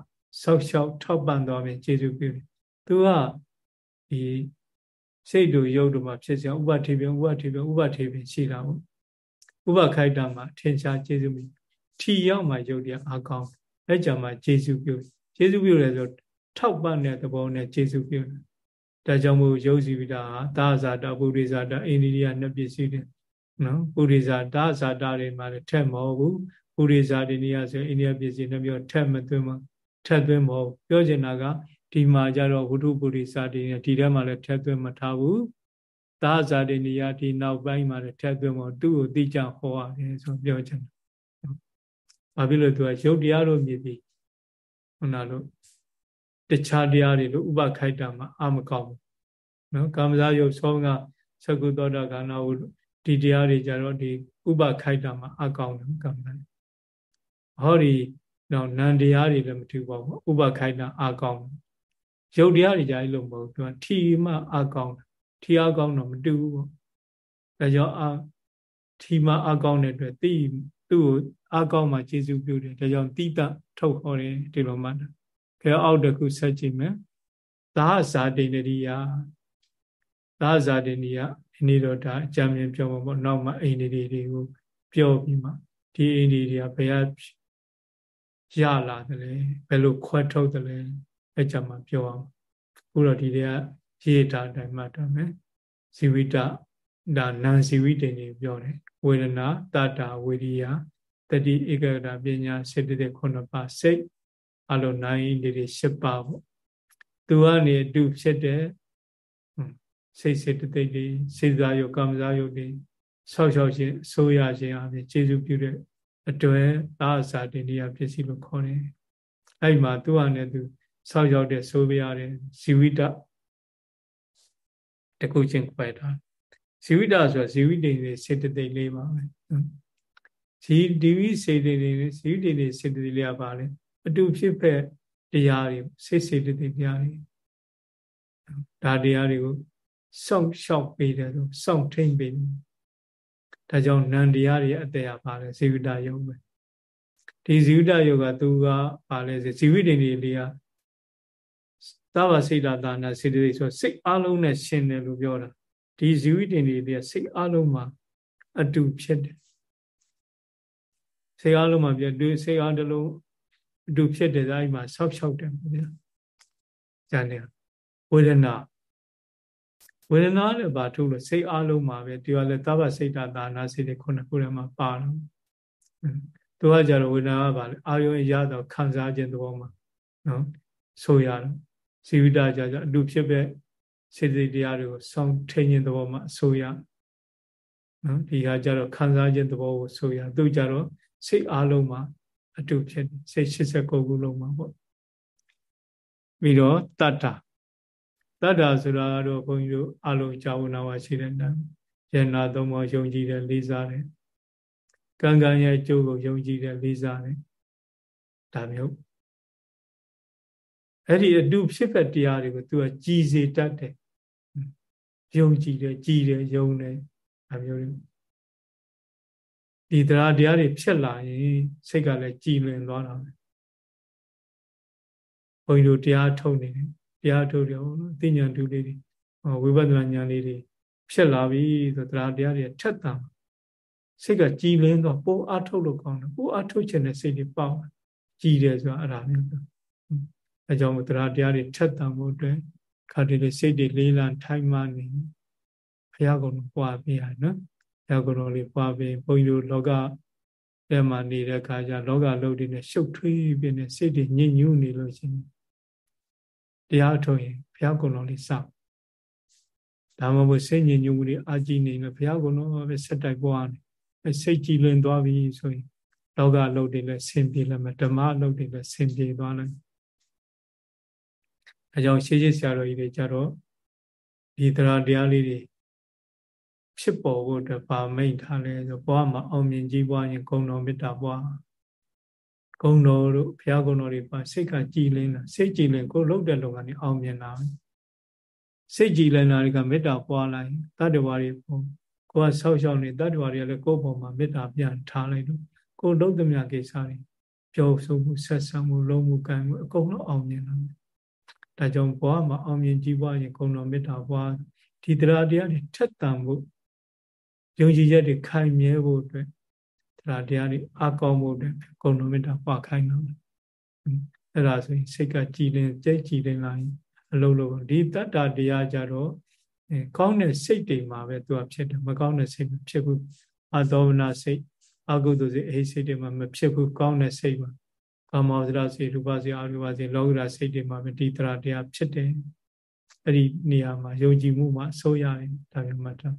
ဆောက်ရှောက်ထောက်ပံ့တော်မြင်ကျေစုပြုတယ်သူကဒီစိတ်တို့ယုတ်တို့မှာဖြစ်စေဥပထေပြဥပထေပြဥပထေပြရှိတာပေါ့ဥပခိုက်တာမှာထင်ရှားကျေစုပြုထီရောက်မှယုတ်တရားအကောင်း အဲ့ကြမှာကျေစုပြုကျေစုပြုတယ်ဆိုထောက်ပံ့တဲ့သဘောနဲ့ကျေစုပြုတယ်ဒါကြောင့်မို့ရုပ်စီဝိတာဟာသာဇာတာပုရိဇာတာအိန္ဒိယနှစ်ပစ္စည်းတွေနော်ပုရိဇာတာဇာတာတွေမှာလည်းထက်မဟုတ်ဘူးပုရိဇာတိနိယဆိုအိန္ဒိယပစ္စည်းနှစ်မျိုးထက်မသွင်းမထက်သွင်းမဟုတ်ပြောချင်တာကဒီမှာကြတော့ဝုထုပုရိဇာတိနိယဒီထဲမှာလည်းထက်သွင်းမထားဘူးသာဇာတိနိယဒီနောက်ပိုင်းမှာလည်းထက်သွင်းမသူ့ကိုသိကြဟောရတယ်ဆိုပြောချင်တယ် ဘာဖြစ်လို့သူကရုပ်တရားလို့မြည်ပြီးခုနလိုတခြားတရားတွေလို့ဥပခိုက်တာမှအမကောင်းဘူးနော်ကာမဇာယုတ်ဆုံးကသကုသောတာခန္ဓာဝဒီတရားတွေကြတော့ဒီဥပခိုက်တာမှအကောင်းတယ်ကာမဇာဟောဒီတော့နန္တရားတွေလည်းမတူပါဘူးဥပခိုက်တာအကောင်းရုပ်တရားတွေကြအဲ့လိုမဟုတ်ဘူးသူကထီမှအကောင်းထီအကောင်းတော့မတူဘူးပေါ့ဒါကြောင့်အထီမှအကောင်းတဲ့အတွက်တိ သူ့ကိုအကောင်းမှကျေစုပြုတယ်ဒါကြောင့်တိတထုတ်ဟောတယ်ဒီလိုမှတ်တာကဲအောက်တစ်ခုဆက်ကြည့်မယ်သာဇာတိဏရိယသာဇာတိဏိယဒီနေ့တော့ဒါအကြံဉာဏ်ပြောမှာပေါ့နောက်မှအိန္ဒိတွေကိုပြောပြီးမှဒီအိန္ဒိတွေကဘယ်ရလာတယ်လဲဘယ်လိုခွဲထုတ်တယ်လဲအဲ့ကြမှာပြောအောင်ခုတော့ဒီတွေကရေးတာအတိုင်းမှတ်တော့မယ်ဇီဝိတဒါနာဇီဝိတေနေပြောတယ် ဝေဒနာတတ္တဝေရိယတတိဧကဂရပညာစေတသိက်9ပါးစိတ်အလုံးနိုင်တွေ၈ပါးပေါ့သူကနေအတူဖြစ်တဲ့စိတ်စေတသိက်တွေစေစားယုတ်ကာမစားယုတ်တွေဆောက်ရှောက်ခြင်းအစိုးရခြင်းအပြင်ကျေစုပြုတဲ့အတွက်သာသာတင်တရားဖြစ်စီလို့ခေါ်တယ်အဲ့မှာသူကနေသူဆောက်ရောက်တဲ့ဆိုပြရတဲ့ဇီဝိတတခုချင်းခွဲတာ ဇီဝိတဆိုတာဇီဝိတေတွေစေတသိက်လေးပါပဲဇီဒီဝိစေတသိက်တွေဇီဝိတေတွေစေတသိက်လေးကပါလေအတူဖြစ်ဖက်တရားတွေစိတ်စေတသိက်တရားတွေဒါတရားတွေကိုစောင့်ရှောက်ပေးတယ်လို့စောင့်ထိန်ပေးတယ်ဒါကြောင့်နန္တရားတွေအသေးအပါလဲဇီဝတယုံပဲဒီဇီဝတယုံကသူကပါလဲဇီဝိတ္တိလေးကသဗ္ဗစိတ်တာဒါနာစေတသိက်ဆိုစိတ်အလုံးနဲ့ရှင်တယ်လို့ပြောတာ ဒီဇီဝိတ္တိလေးကစိတ်အလုံးမှာအတူဖြစ်တယ်စိတ်အလုံးမှာပြတူစိတ်အတလုံးအတူဖြစ်တယ်ဒါအိမ်မှာဆောက်ရှောက်တယ်ဗျာ။ဉာဏ်နဲ့ဝေဒနာဝေဒနာလည်းဘာထုတ်လို့စိတ်အလုံးမှာပဲဒီကလည်းသဗ္ဗစိတ်တာဒါနာစိတ်တွေခုနှစ်ခုထဲမှာပါတော့သူကကြတော့ဝေဒနာကဘာလဲအာယုံရတော့ခံစားခြင်းသဘောမှာနော်ဆိုရတော့ဇီဝိတကြကြအတူဖြစ်ပဲ စေတသိက်တရားတွေကိုစောင့်ထိန်ခြင်းသဘောမှာအဆိုရနော်ဒီဟာကြတော့ခံစားခြင်းသဘောကိုဆိုရသူကြတော့စိတ်အလုံးမှာအတူဖြစ်စိတ်89ခုလုံးမှာပေါ့ပြီးတော့တတ္တာတတ္တာဆိုတာကတော့ဘုန်းကြီးတို့အလုံးကြာဝနာဝရှိတဲ့နာယန္နာသုံးပါးယုံကြည်တယ်လေးစားတယ်ကံကံရဲ့အကျိုးကိုယုံကြည်တယ်လေးစားတယ်ဒါမျိုး အဲ့ဒီအတုဖြစ်ဖက်တရားတွေကို तू ကကြည်စေတတ်တယ်ယုံကြည်တယ်ကြည်တယ်ယုံတယ်ဒါမျိုးတွေဒီတရားတရားတွေဖြစ်လာရင်စိတ်ကလည်းကြည်လင်သွားတာပဲဘုန်းကြီးတို့တရားထုတ်နေတယ်တရားထုတ်တယ်ဟောနော်သိဉာဏ်တူလေးတွေဝိပဿနာဉာဏ်လေးတွေဖြစ်လာပြီဆိုတရားတရားတွေထက်တာစိတ်ကကြည်လင်းတော့ပိုးအထုတ်လို့ကောင်းတယ်ပိုးအထုတ်ခြင်းနဲ့စိတ်တွေပေါက်ကြည်တယ်ဆိုတာအဲ့ဒါမျိုးပဲ အဲကြောင့်တရားတရားတွေထက်တာမှုအတွက်ခါတည်းလေးစိတ်တွေလေးလံထိုင်မှနေဘုရားကုံပွားပြရနော်ဘုရားကုံလေးပွားပြီးဘုန်းကြီးတို့လောကထဲမှာနေတဲ့အခါကျလောကလုံးတွေနဲ့ရှုပ်ထွေးပြီးနေစိတ်တွေညစ်ညူးနေလို့ရှိရင်တရားထုတ်ရင်ဘုရားကုံတော်လေးစောင့်ဒါမှမဟုတ်စိတ်ညစ်ညူးမှုတွေအာကြည့်နေလို့ဘုရားကုံတော်ပဲဆက်တိုက်ပွားနေစိတ်ကြည်လွင်သွားပြီဆိုရင်လောကအလုပ်တွေလည်းဆင်ပြေလာမယ်ဓမ္မအလုပ်တွေလည်းဆင်ပြေသွားနိုင် အဲကြောင့်ရှေးရှေးဆရာတော်ကြီးတွေကြတော့ဒီတရားတရားလေးတွေဖြစ်ပေါ်ဖို့အတွက်ဗာမိတ်ထားလဲဆိုဘဝမှာအောင်မြင်ကြီးပွားရင်ဂုံတော်မေတ္တာပွားဂုံတော်တို့ဘုရားဂုံတော်တွေပါစိတ်ကကြည်လင်းတာစိတ်ကြည်လင်းကိုလှုပ်တဲ့လုံကနေအောင်မြင်တာစိတ်ကြည်လင်းတာတွေကမေတ္တာပွားလိုက်တတ္တဝါတွေပုံကိုကဆောက်ရှောက်နေတတ္တဝါတွေကလည်းကိုယ့်ပုံမှာမေတ္တာပြန်ထားလိုက်လို့ကိုလှုပ်သမျှကိစ္စတွေကြောက်ဆိုမှုဆက်ဆံမှုလုံးမှုကံမှုအကုန်လုံးအောင်မြင်တာ ဒါကြောင့်ဘဝမှာအောင်မြင်ကြီးပွားရင်ဂုံတော်မေတ္တာပွားဒီတရားတရားတွေထက်တန်ဖို့ယုံကြည်ချက်တွေခိုင်မြဲဖို့အတွက်တရားတရားတွေအကောင်းဖို့အတွက်ဂုဏ်တော်မေတ္တာပွားခိုင်းတော့အဲ့ဒါဆိုရင်စိတ်ကကြည်လင်ကြိတ်ကြည်လင်လာရင်အလုံးလုံးဒီတတ္တာတရားကြတော့ကောင်းတဲ့စိတ်တွေမှာပဲသူကဖြစ်တယ်မကောင်းတဲ့စိတ်မဖြစ်ဘူးအသောဝနာစိတ်အကုသိုလ်စိတ်အေးစိတ်တွေမှာမဖြစ်ဘူးကောင်းတဲ့စိတ်မှာ ကာမောဇရာစိတ်ရူပစိတ်အရူပစိတ်လောကရာစိတ်တွေမှာပဲဒီတရားတရားဖြစ်တယ်အဲ့ဒီနေရာမှာယုံကြည်မှုမှာအစိုးရတယ်ဒါမျိုးမှတ်တာ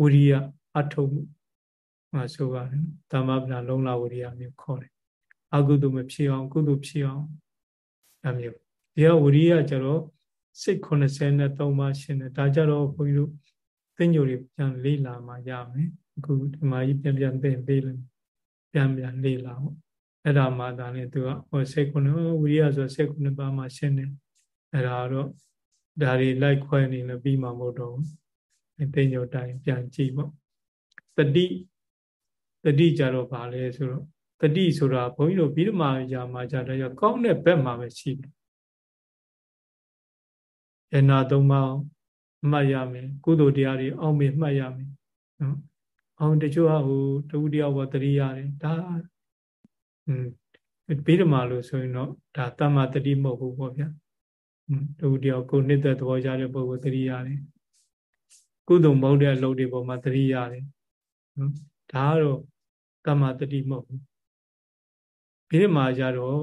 ဝိရိယအထုံမှုမှာဆိုပါတယ်ဓမ္မပဒလုံးလာဝိရိယမျိုးခေါ်တယ်အကုသိုလ်မဖြစ်အောင်ကုသိုလ်ဖြစ်အောင်အမျိုးဒီကဝိရိယကျတော့စိတ်83ပါးရှင်တယ်ဒါကြတော့ဘုန်းကြီးတို့သင်္ကြန်တွေပြန်လေ့လာမှရမယ်အခုဒီမှာကြီးပြန်ပြန်သင်ပေးလို့ပြန်ပြန်လေ့လာပေါ့ အဲ့ဒါမှသာလေသူကဟောစိတ်9ဝိရိယဆိုစိတ်9ပါးမှရှင်တယ်အဲ့ဒါတော့ဒါတွေလိုက်ခွဲနေလို့ပြီးမှမဟုတ်တော့ဘူးသင်္ကြန်တိုင်းပြန်ကြည့်ပေါ့တတိတတိကြတော့ဗာလဲဆိုတော့တတိဆိုတာဘုန်းကြီးတို့ပြီးဓမ္မာရာမှာကြတော့ကောင်းတဲ့ဘက်မှာပဲရှိတယ်။အနာသုံးပါးမှတ်ရမယ်ကုသိုလ်တရားတွေအောက်မေ့မှတ်ရမယ်နော်။အောင်တချို့ကဟိုတဝူတရားဘောတတိရတယ်ဒါ อืมပြီးဓမ္မာလို့ဆိုရင်တော့ဒါတမ္မာတတိမဟုတ်ဘူးပေါ့ဗျာ။อืมတဝူတရားကိုနှစ်သက်သဘောကြတဲ့ပုဂ္ဂိုလ်တတိရတယ်။ကုသိုလ်မဟုတ်တဲ့အလုပ်တွေပေါ်မှာတတိရတယ်။နော်ဒါကတော့တမ္မာတတိမဟုတ်ဘူးဘိဓမာကြတော့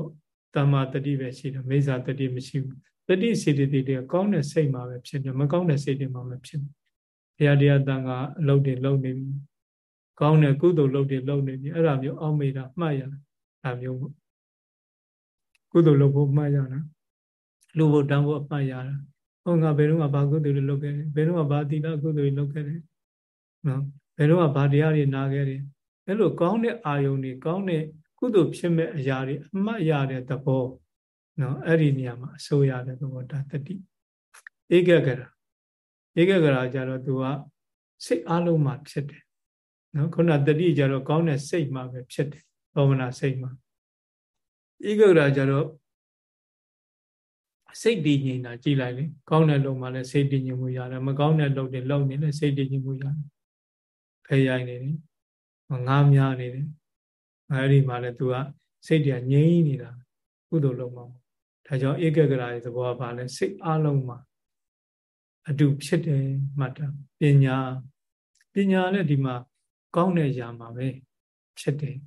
တမ္မာတတိပဲရှိတယ်မိစ္ဆာတတိမရှိဘူးတတိစေတသိတွေကကောင်းတဲ့စိတ်မှာပဲဖြစ်တယ်မကောင်းတဲ့စိတ်တွေမှာမဖြစ်ဘူးဘုရားတရားတန်ခါအလုပ်တွေလုပ်နေပြီကောင်းတဲ့ကုသိုလ်လုပ်တွေလုပ်နေပြီအဲ့ဒါမျိုးအောက်မေတာမှတ်ရတာ မျိုးပေါ့ကုသိုလ်လုပ်ဖို့မှတ်ရတာလူဖို့တန်းဖို့အမှတ်ရတာဟောငါဘယ်တော့မှဘာကုသိုလ်တွေလုပ်ခဲ့တယ်ဘယ်တော့မှဘာသီလကုသိုလ်တွေလုပ်ခဲ့တယ်နော်ဘယ်တော့မှဗာတရားတွေနာခဲ့တယ်အဲ့လိုကောင်းတဲ့အာယုန်တွေကောင်းတဲ့ကုသိုလ်ဖြစ်မဲ့အရာတွေအမှတ်ရတဲ့သဘောနော်အဲ့ဒီနေရာမှာအစိုးရတဲ့သဘောဒါတတိဧကဂရဧကဂရကြတော့သူကစိတ်အလုံးမှာဖြစ်တယ်နော်ခုနတတိကြတော့ကောင်းတဲ့စိတ်မှပဲဖြစ်တယ် သောမနာစိတ်မှဧကဂရကြတော့စိတ်တည်ငြိမ်တာကြည်လိုက်လေကောင်းတဲ့လုံမှလည်းစိတ်တည်ငြိမ်မှုရတယ်မကောင်းတဲ့လုံတွေလုံနေလည်းစိတ်တည်ငြိမ်မှုရတယ်ဖယ်ရိုက်နေတယ်ငားများနေတယ်အဲဒီမှာလည်း तू ကစိတ်တွေကငြိမ်နေတာကုသိုလ်လုံမှာဒါကြောင့်ဧကဂရရဲ့သဘောကဘာလဲစိတ်အလုံးမှာအတူဖြစ်တယ်မှတ်တာပညာပညာလည်းဒီမှာကောင်းတဲ့ຢာမှာပဲဖြစ်တယ်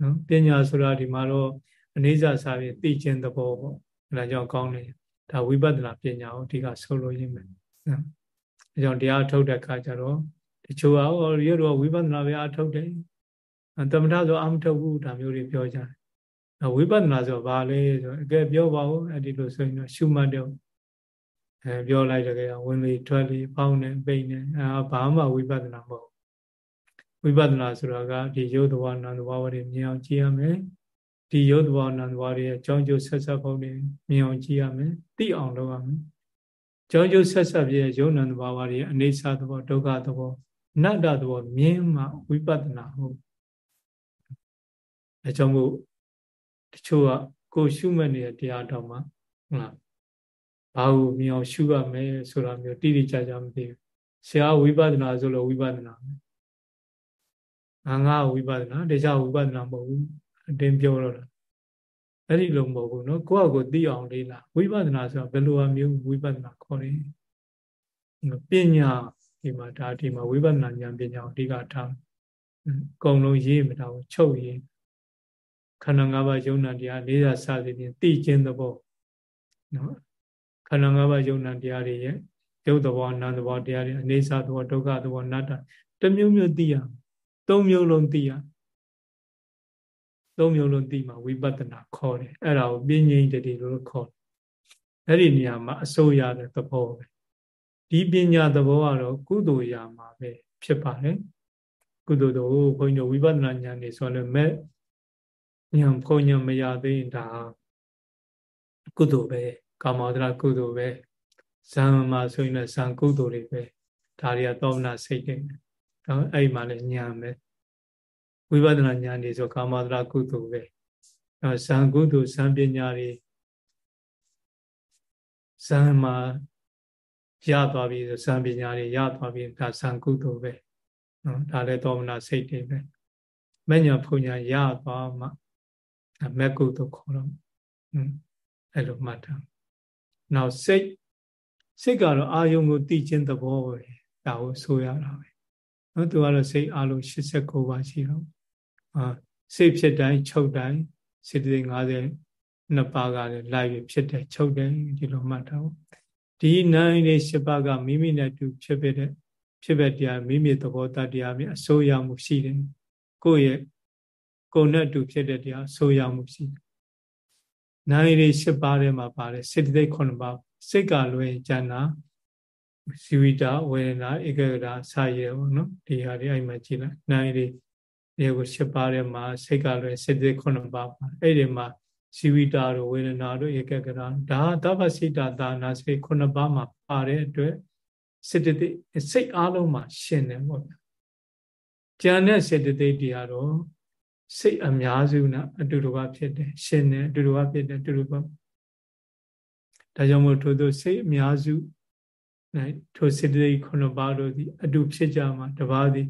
နော်ပညာဆိုတာဒီမှာတော့အနေစာစာဖြင့်သိခြင်းသဘောပေါ့အဲဒါကြောင့်ကောင်းတယ်ဒါဝိပဿနာပညာကိုအဓိကဆုံးလို့ရင်းမယ်နော်အဲကြောင့်တရားထုတ်တဲ့အခါကျတော့တချို့ကဟောရတော့ဝိပဿနာပဲအထုတ်တယ်သမထဆိုအမထုတ်ဘူးဒါမျိုးတွေပြောကြတယ်ဝိပဿနာဆိုဘာလဲဆိုအကဲပြောပါဦးအဲ့ဒီလိုဆိုရင်တော့ရှုမှတ်တော့အဲပြောလိုက်တကယ်ဝင်လေထွက်လေပေါင်းနေပိန်နေအဲဘာမှဝိပဿနာမဟုတ် ဝိပဿနာဆိုတာကဒီယုတ်တဝနန္တဝါဝတွေမြင်အောင်ကြည့်ရမယ်ဒီယုတ်တဝနန္တဝါတွေရဲ့အကြောင်းကျိုးဆက်ဆက်ပုံတွေမြင်အောင်ကြည့်ရမယ်သိအောင်လုပ်ရမယ်ကြောင်းကျိုးဆက်ဆက်ပြည့်ယုံနန္တဝါဝတွေရဲ့အနေစာသဘောဒုက္ခသဘောနတ္တသဘောမြင်မှဝိပဿနာဟုတ်အဲကြောင့်မို့တချို့ကကိုရှုမှတ်နေတဲ့တရားတော်မှာဟုတ်လားဘာကိုမြင်အောင်ရှုရမယ်ဆိုတာမျိုးတိတိကျကျမသိဘူးဆရာဝိပဿနာဆိုလို့ဝိပဿနာ ငါငါဝိပဿနာတခြားဝိပဿနာမဟုတ်ဘူးအတင်းပြောတော့တာအဲ့ဒီလိုမဟုတ်ဘူးနော်ကိုယ့်အကိုသိအောင်လေးလာဝိပဿနာဆိုတာဘယ်လိုအမျိုးဝိပဿနာခေါ်လဲပညာဒီမှာဒါဒီမှာဝိပဿနာဉာဏ်ပညာအဓိကထားအကုန်လုံးရေးမတာကိုချုပ်ရေးခန္ဓာ၅ပါးယုံနာတရား၄ရာစသည်ဖြင့်သိခြင်းသဘောနော်ခန္ဓာ၅ပါးယုံနာတရားတွေရဲ့ယုတ်သဘောနာသဘောတရားတွေအနေစာသဘောဒုက္ခသဘောအနတ္တတမျိုးမျိုးသိရမယ် သုံးမျိုးလုံးသိရသုံးမျိုးလုံးသိမှဝိပဿနာခေါ်တယ်အဲ့ဒါကိုပြင်းငိမ့်တည်းလို့ခေါ်တယ်အဲ့ဒီနေရာမှာအစိုးရတဲ့သဘောပဲဒီပညာသဘောကတော့ကုသိုလ်ရာမှာပဲဖြစ်ပါတယ်ကုသိုလ်တို့ဘုန်းကြီးတို့ဝိပဿနာဉာဏ်နေဆိုလည်းမဲ့ဉာဏ်ဖုံဉာဏ်မရသေးရင်ဒါကုသိုလ်ပဲကာမောဒရာကုသိုလ်ပဲဇံမှာဆိုရင်လည်းဇံကုသိုလ်တွေပဲဒါတွေကသောမနာစိတ်တွေ နော်အဲ့မှာလည်းဉာဏ်ပဲဝိပဿနာဉာဏ်တွေဆိုကာမောဒရာကုသိုလ်ပဲအဲဇံကုသိုလ်ဇံပညာတွေဇံမှာရသွားပြီဆိုဇံပညာတွေရသွားပြီဒါဇံကုသိုလ်ပဲနော်ဒါလည်းသောမနာစိတ်တွေပဲမညာဖုန်ညာရသွားမှမက်ကုသိုလ်ခေါ်တော့အဲ့လိုမှတ်ထားနောက်စိတ်စိတ်ကတော့အာယုံကိုသိခြင်းသဘောပဲဒါကိုဆိုရတာပဲ နော်သူကတော့စိတ်အလုံး89ပါးရှိတော့အာစိတ်ဖြစ်တိုင်းချုပ်တိုင်းစေတသိက်50နှစ်ပါးကလည်းလိုက်ပြီးဖြစ်တယ်ချုပ်တယ်ဒီလိုမှတ်ထားဒီနိုင်လေး၈ပါးကမိမိနဲ့တူဖြစ်ဖြစ်တဲ့ဖြစ်ဖြစ်တရားမိမိသဘောတတရားမြအစိုးရမှုရှိတယ်ကိုယ့်ရဲ့ကိုယ်နဲ့တူဖြစ်တဲ့တရားဆိုရမှုရှိတယ်။နာရီတွေ၈ပါးထဲမှာပါတယ်စေတသိက်9ပါးစိတ်ကလွယ်ကျန် တာဇီဝိတဝေဒနာဧကဂရစာရဲပေါ့နော်ဒီဟာတွေအဲ့မှာကြည့်လိုက်နာရီတွေဒီကို၈ပါးထဲမှာစိတ်ကလွယ်စေတသိက်9ပါးပါအဲ့ဒီမှာဇီဝိတတို့ဝေဒနာတို့ဧကဂရဒါသဗ္ဗစိတသာနာစိတ်9ပါးမှာပါတဲ့အတွက်စေတသိက်စိတ်အားလုံးမှာရှင်တယ်ပေါ့ဗျာ။ကျန်တဲ့စေတသိက်တွေကတော့စိတ်အများစုနဲ့အတူတူကဖြစ်တယ်ရှင်တယ်အတူတူကဖြစ်တယ်အတူတူကဒါကြောင့်မို့ထို့သောစိတ်အများစုနဲ့ ထိုစေတသိက်ခုနှစ်ပါးတို့သည်အတူဖြစ်ကြမှာတပါးသည်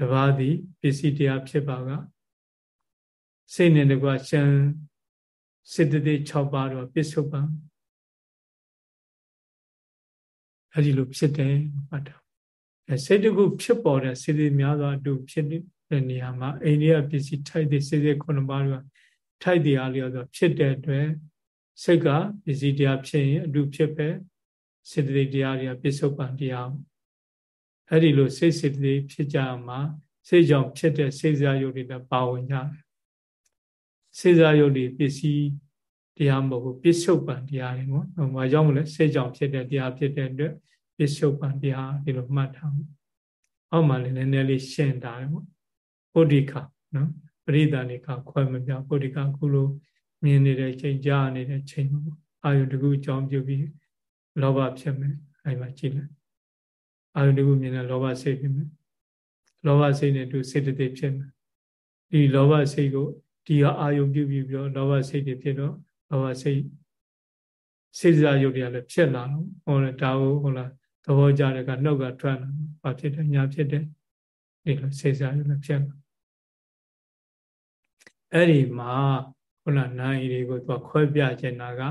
တပါးသည်ပစ္စည်းတရားဖြစ်ပါကစိတ်နဲ့တကွရှံစေတသိက်6ပါးတော့ပစ္စုပန်အဲဒီလိုဖြစ်တယ်မှတ်တာအဲစိတ်တခုဖြစ်ပေါ်တဲ့စေတသိက်များစွာအတူဖြစ်တဲ့နေရာမှာအိန္ဒိယပစ္စည်းထိုက်တဲ့စေစေခုနှစ်ပါးကထိုက်တရားလျော်ဆိုဖြစ်တဲ့အတွက်စိတ်ကပစ္စည်းတရားဖြစ်ရင်အတူဖြစ်ပဲ စေတသိက်တရားတွေကပြစ္ဆုတ်ပံတရားအဲ့ဒီလိုစိတ်စေတသိက်ဖြစ်ကြမှာစိတ်ကြောင့်ဖြစ်တဲ့စိတ်စားယုတ်တွေလည်းပါဝင်ကြတယ်စိတ်စားယုတ်တွေပစ္စည်းတရားမဟုတ်ဘူးပြစ္ဆုတ်ပံတရားတွေပေါ့။ဘာကြောင့်မလဲစိတ်ကြောင့်ဖြစ်တဲ့တရားဖြစ်တဲ့အတွက်ပြစ္ဆုတ်ပံတရားဒီလိုမှတ်ထားမယ်။အောက်မှာလည်းနည်းနည်းလေးရှင်းတာပေါ့ပုဒ္ဓိကနော်ပရိဒါနိကခွဲမပြပုဒ္ဓိကခုလိုမြင်နေတဲ့ချိန်ကြားနေတဲ့ချိန်ပေါ့အာယုတကူအကြောင်းပြုပြီး လောဘဖြစ်မယ်အဲ့မှာကြည့်လိုက်အာယုတကူမြင်တဲ့လောဘစိတ်ဖြစ်မယ်လောဘစိတ်နဲ့တူစေတသိက်ဖြစ်နေဒီလောဘစိတ်ကိုဒီဟာအာယုံပြုပြီးပြီးတော့လောဘစိတ်တွေဖြစ်တော့လောဘစိတ်စေစားယုတ်တွေကလည်းဖြစ်လာတော့ဟောတယ်ဒါကိုဟုတ်လားသဘောကြတဲ့ကနှုတ်ကထွက်လာဘာဖြစ်တယ်ညာဖြစ်တယ်ဒီလိုစေစားယုတ်လည်းဖြစ်လာအဲ့ဒီမှာခုနနိုင်တွေကိုသူခွဲပြချင်တာက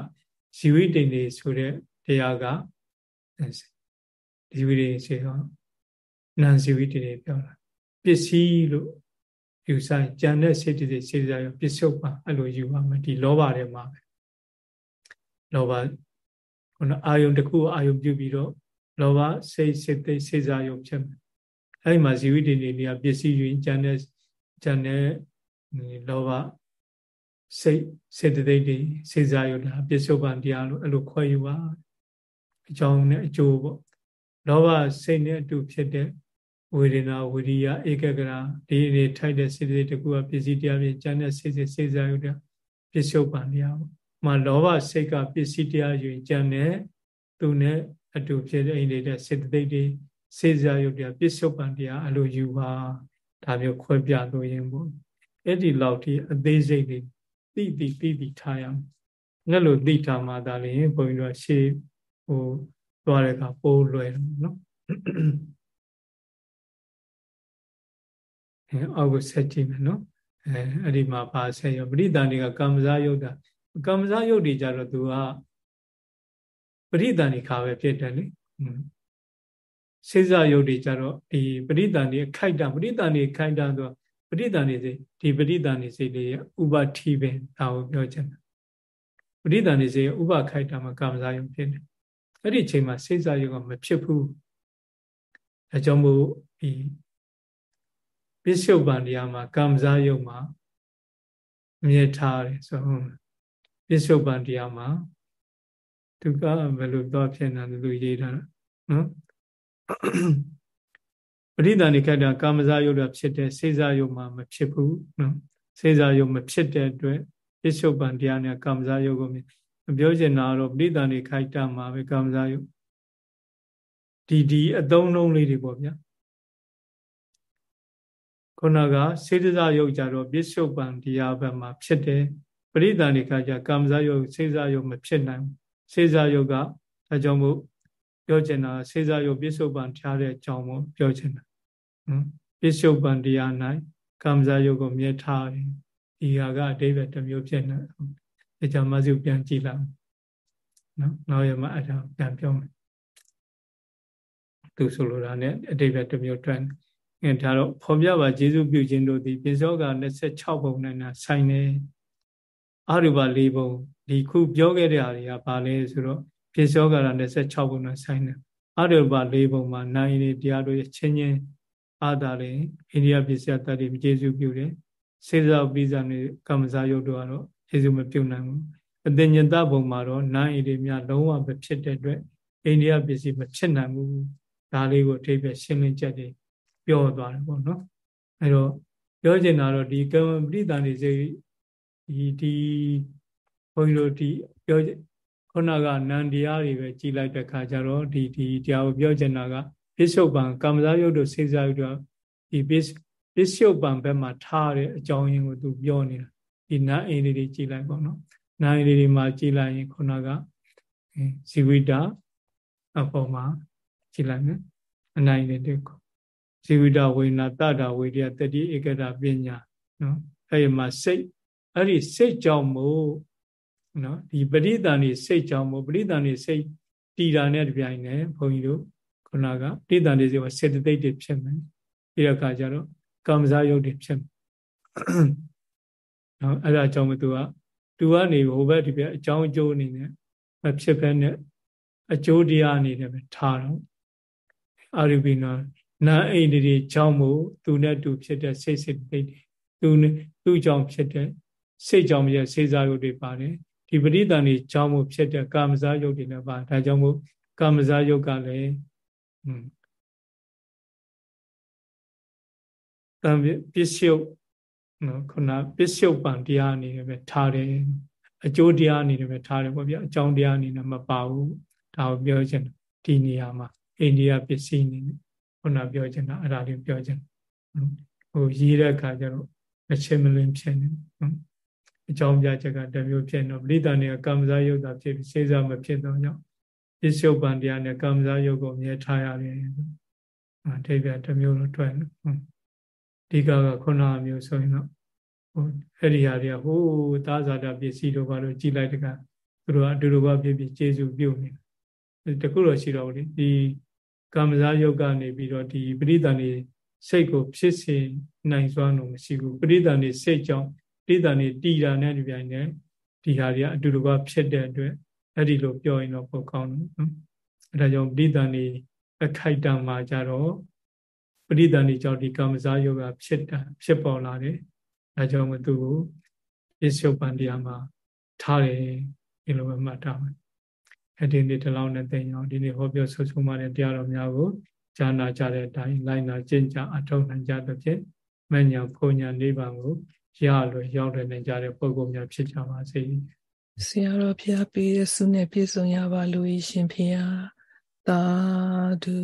ဇီဝိတ္တိနေဆိုတဲ့ တရားကဇီဝိတ္တိဆိုတော့နန်ဇီဝိတ္တိပြောတာပစ္စည်းလို့ယူဆိုင်ကြံတဲ့စေတသိက်စေတသိက်ရောပစ္စုပ္ပန်အဲ့လိုယူပါမယ်ဒီလောဘထဲမှာပဲလောဘခုနအာယုံတစ်ခုအာယုံပြုပြီးတော့လောဘစိတ်စေတသိက်စေစားယုံဖြစ်မယ်အဲ့မှာဇီဝိတ္တိနေနေပစ္စည်းယူကြံတဲ့ကြံတဲ့လောဘစိတ်စေတသိက်တွေစေစားယုံတာပစ္စုပ္ပန်တရားလို့အဲ့လိုခွဲယူပါ အကြောင်းနဲ့အကျိုးပေါ့လောဘစိတ်နဲ့အတူဖြစ်တဲ့ဝေဒနာဝိရိယဧကဂရဒီနေထိုက်တဲ့စေတသိက်တကူကပစ္စည်းတရားပြင်ကျန်တဲ့စေစေစေစားရုပ်တဲ့ပစ္စုပန်တရားပေါ့။မှာလောဘစိတ်ကပစ္စည်းတရားယူကျန်တဲ့သူနဲ့အတူဖြစ်တဲ့အိမ်နေတဲ့စေတသိက်တွေစေစားရုပ်တဲ့ပစ္စုပန်တရားအလိုယူပါဒါမျိုးခွဲပြလို့ရင်ပေါ့။အဲ့ဒီလောက်ထိအသေးစိတ်တွေသိသိသိသိထားရအောင်။ငါလိုသိထားမှသာလေဘုန်းကြီးတို့ရှေ့ ဟိုသွားတဲ့ကပိုးလွယ်တယ်နော်။အဲအောက်ကိုဆက်ကြည့်မယ်နော်အဲအဲ့ဒီမှာပါဆက်ရောပရိသန္တိကကမ္မဇာယုတ်တာကမ္မဇာယုတ်တွေကြတော့သူကပရိသန္တိခါပဲဖြစ်တယ်လေစေစယုတ်တွေကြတော့ဒီပရိသန္တိခိုက်တာပရိသန္တိခိုက်တာဆိုပရိသန္တိစိတ်ဒီပရိသန္တိစိတ်လေးဥပတိပဲဒါကိုပြောချင်တာပရိသန္တိစိတ်ဥပခိုက်တာမှာကမ္မဇာယုတ်ဖြစ်တယ် အဲ့ဒီအချိန်မှာစေစယုတ်ကမဖြစ်ဘူးအဲကြောင့်မို့ဒီပစ္စုပန်တရားမှာကမ္မဇာယုတ်မှာမြဲထားတယ်ဆိုပစ္စုပန်တရားမှာသူကဘယ်လိုတော့ဖြစ်နေတယ်လို့ရေးထားတာနော်ပရိသန္တိခတ်တာကာမဇာယုတ်တာဖြစ်တဲ့စေဇာယုတ်မှာမဖြစ်ဘူးနော်စေဇာယုတ်မဖြစ်တဲ့အတွက်ပစ္စုပန်တရားနဲ့ကာမဇာယုတ်ကိုမ ပြောချင်တာတော့ပရိသန္တိခိုက်တာမှာပဲကာမဇာယုတ်ဒီဒီအသုံးလုံးလေးတွေပေါ့ဗျာခုနကစေတစာယုတ်ကြတော့ပစ္စုပန်တရားဘက်မှာဖြစ်တယ်ပရိသန္တိကကြကာမဇယုတ်စေစာယုတ်မဖြစ်နိုင်ဘူးစေစာယုတ်ကအဲကြောင့်မို့ပြောချင်တာစေစာယုတ်ပစ္စုပန်ထားတဲ့အကြောင်းမို့ပြောချင်တာနော်ပစ္စုပန်တရား၌ကာမဇယုတ်ကိုမြဲထားတယ်ဒီဟာကအတိပ္ပယ်တစ်မျိုးဖြစ်နေတယ် ကြောင့်မဆုပြန်ကြည့်လိုက်နော်နောက်ရမှအဲ့ဒါပြန်ပြောမယ်သူဆိုလိုတာ ਨੇ အတိပ္ပယ်တစ်မျိုးတွက်အဲဒါတော့ဖော်ပြပါကျေစုပြုခြင်းတို့သည်ပိစောက26ပုံနဲ့ဆိုင်နေအရူပ၄ပုံဒီခုပြောခဲ့တဲ့ဟာတွေကဘာလဲဆိုတော့ပိစောက26ပုံနဲ့ဆိုင်နေအရူပ၄ပုံမှာနိုင်နေတရားတို့ချင်းချင်းအာသာရင်အိန္ဒိယပစ္စယတ္တိကျေစုပြုတယ်စေဇာပိဇာနဲ့ကမ္မဇာယုတ်တို့ကတော့ ကျေစုမပြုနိုင်ဘူးအတင်ညတပုံမှာတော့နိုင်ဣတိမြလုံးဝမဖြစ်တဲ့အတွက်အိန္ဒိယပစ္စည်းမဖြစ်နိုင်ဘူးဒါလေးကိုအထိပ္ပယ်ရှင်းလင်းချက်တွေပြောသွားတယ်ပေါ့နော်အဲတော့ပြောချင်တာတော့ဒီကမ္မပရိသန်နေစိတ်ဒီဒီဘုန်းကြီးတို့ဒီပြောခုနကနန္တရားတွေပဲကြည်လိုက်တဲ့ခါကျတော့ဒီဒီတရားကိုပြောချင်တာကပစ္စုပန်ကမ္မဇာယုတ်တို့စေစားယုတ်တို့ဒီပစ္ပစ္စုပန်ဘက်မှာထားတဲ့အကြောင်းရင်းကိုသူပြောနေတာ ဒီနာအိန္ဒိတွေကြည်လိုက်ပေါ့နော်နာအိန္ဒိတွေမှာကြည်လိုက်ရင်ခုနကဇီဝိတာအပေါ်မှာကြည်လိုက်မယ်အနိုင်တွေဇီဝိတဝိညာတတာဝိရိယတတိဧကတာပညာနော်အဲ့ဒီမှာစိတ်အဲ့ဒီစိတ်ကြောင့်မို့နော်ဒီပရိသန်နေစိတ်ကြောင့်မို့ပရိသန်နေစိတ်တည်တာနဲ့တပြိုင်နက်ဘုန်းကြီးတို့ခုနကပရိသန်နေစိတ်ကစေတသိက်တွေဖြစ်မယ်ပြီးတော့ခါကျတော့ကမ္မဇာယုတ်တွေဖြစ်မယ် နော်အဲ့ဒါကြောင့်မသူကသူကနေဟိုဘက်ဒီဘက်အကြောင်းအကျိုးအနေနဲ့မဖြစ်ဘဲနဲ့အကျိုးတရားအနေနဲ့ပဲထားတော့အာရိပိနောနာအိန္ဒိကြောင့်မို့သူနဲ့တူဖြစ်တဲ့စိတ်စိတ်ပိတ်သူသူ့ကြောင့်ဖြစ်တဲ့စိတ်ကြောင့်ဖြစ်စေစားယုတ်တွေပါတယ်ဒီပရိသန်တွေကြောင့်မို့ဖြစ်တဲ့ကာမဇာယုတ်တွေလည်းပါဒါကြောင့်မို့ကာမဇာယုတ်ကလည်းอืมတံပစ္စယုတ် နော်ခုနပစ္စယုတ်ပံတရားအနေနဲ့ပဲထားတယ်အကျိုးတရားအနေနဲ့ပဲထားတယ်ပေါ့ဗျာအကြောင်းတရားအနေနဲ့မပါဘူးဒါကိုပြောချင်ဒီနေရာမှာအိန္ဒိယပစ္စည်းအနေနဲ့ခုနပြောချင်တာအဲ့ဒါလေးပြောချင်ဟိုရေးတဲ့အခါကျတော့အချင်းမလင်းဖြစ်နေနော်အကြောင်းပြချက်ကတမျိုးဖြစ်တော့ပရိသတ်နေကကာမဇာယုတ်တာဖြစ်ပြီးစေစားမဖြစ်တော့ကြောင့်ပစ္စုပန်တရားနဲ့ကာမဇာယုတ်ကိုမြဲထားရတယ်အထိပ္ပယ်တမျိုးတော့တွေ့နော် ဒီကကခုနအမျိုးဆိုရင်တော့ဟိုအဲ့ဒီဟာတွေကဟိုးသာဇာတပစ္စည်းတို့ဘာလို့ကြည်လိုက်တကသူတို့ကအတူတူကဖြစ်ပြီးကျေစုပြုတ်နေတခုတော့ရှိတော့လေဒီကာမဇာယုတ်ကနေပြီးတော့ဒီပရိသတ်နေစိတ်ကိုဖြစ်စေနိုင်စွမ်းလို့မရှိဘူးပရိသတ်နေစိတ်ကြောင့်ပရိသတ်နေတည်တာနဲ့ဒီပြိုင်နဲ့ဒီဟာတွေကအတူတူကဖြစ်တဲ့အတွက်အဲ့ဒီလိုပြောရင်တော့ပိုကောင်းတယ်နော်အဲဒါကြောင့်ပရိသတ်နေအခိုက်တံမှာကြတော့ ပရိသတ်နေကြောင့်ဒီကာမဇာယုတ်ကဖြစ်တာဖြစ်ပေါ်လာတယ်အဲကြောင့်မသူကိုပစ္စုပန်တရားမှာထားတယ်ဒီလိုပဲမှတ်ထားမယ်အဲ့ဒီနေ့တလောင်းနဲ့သိအောင်ဒီနေ့ဟောပြောဆွဆုံးမတဲ့တရားတော်များကိုဈာနာကြတဲ့အတိုင်းလိုက်နာကျင့်ကြအထောက်နိုင်ကြသဖြင့်မညာဖုန်ညာနိဗ္ဗာန်ကိုရလို့ရောက်နိုင်ကြတဲ့ပုဂ္ဂိုလ်များဖြစ်ကြပါစေဆရာတော်ဘုရားပေးတဲ့ဆုနဲ့ပြည့်စုံရပါလို့ရှင်ဖေဟာသာဓု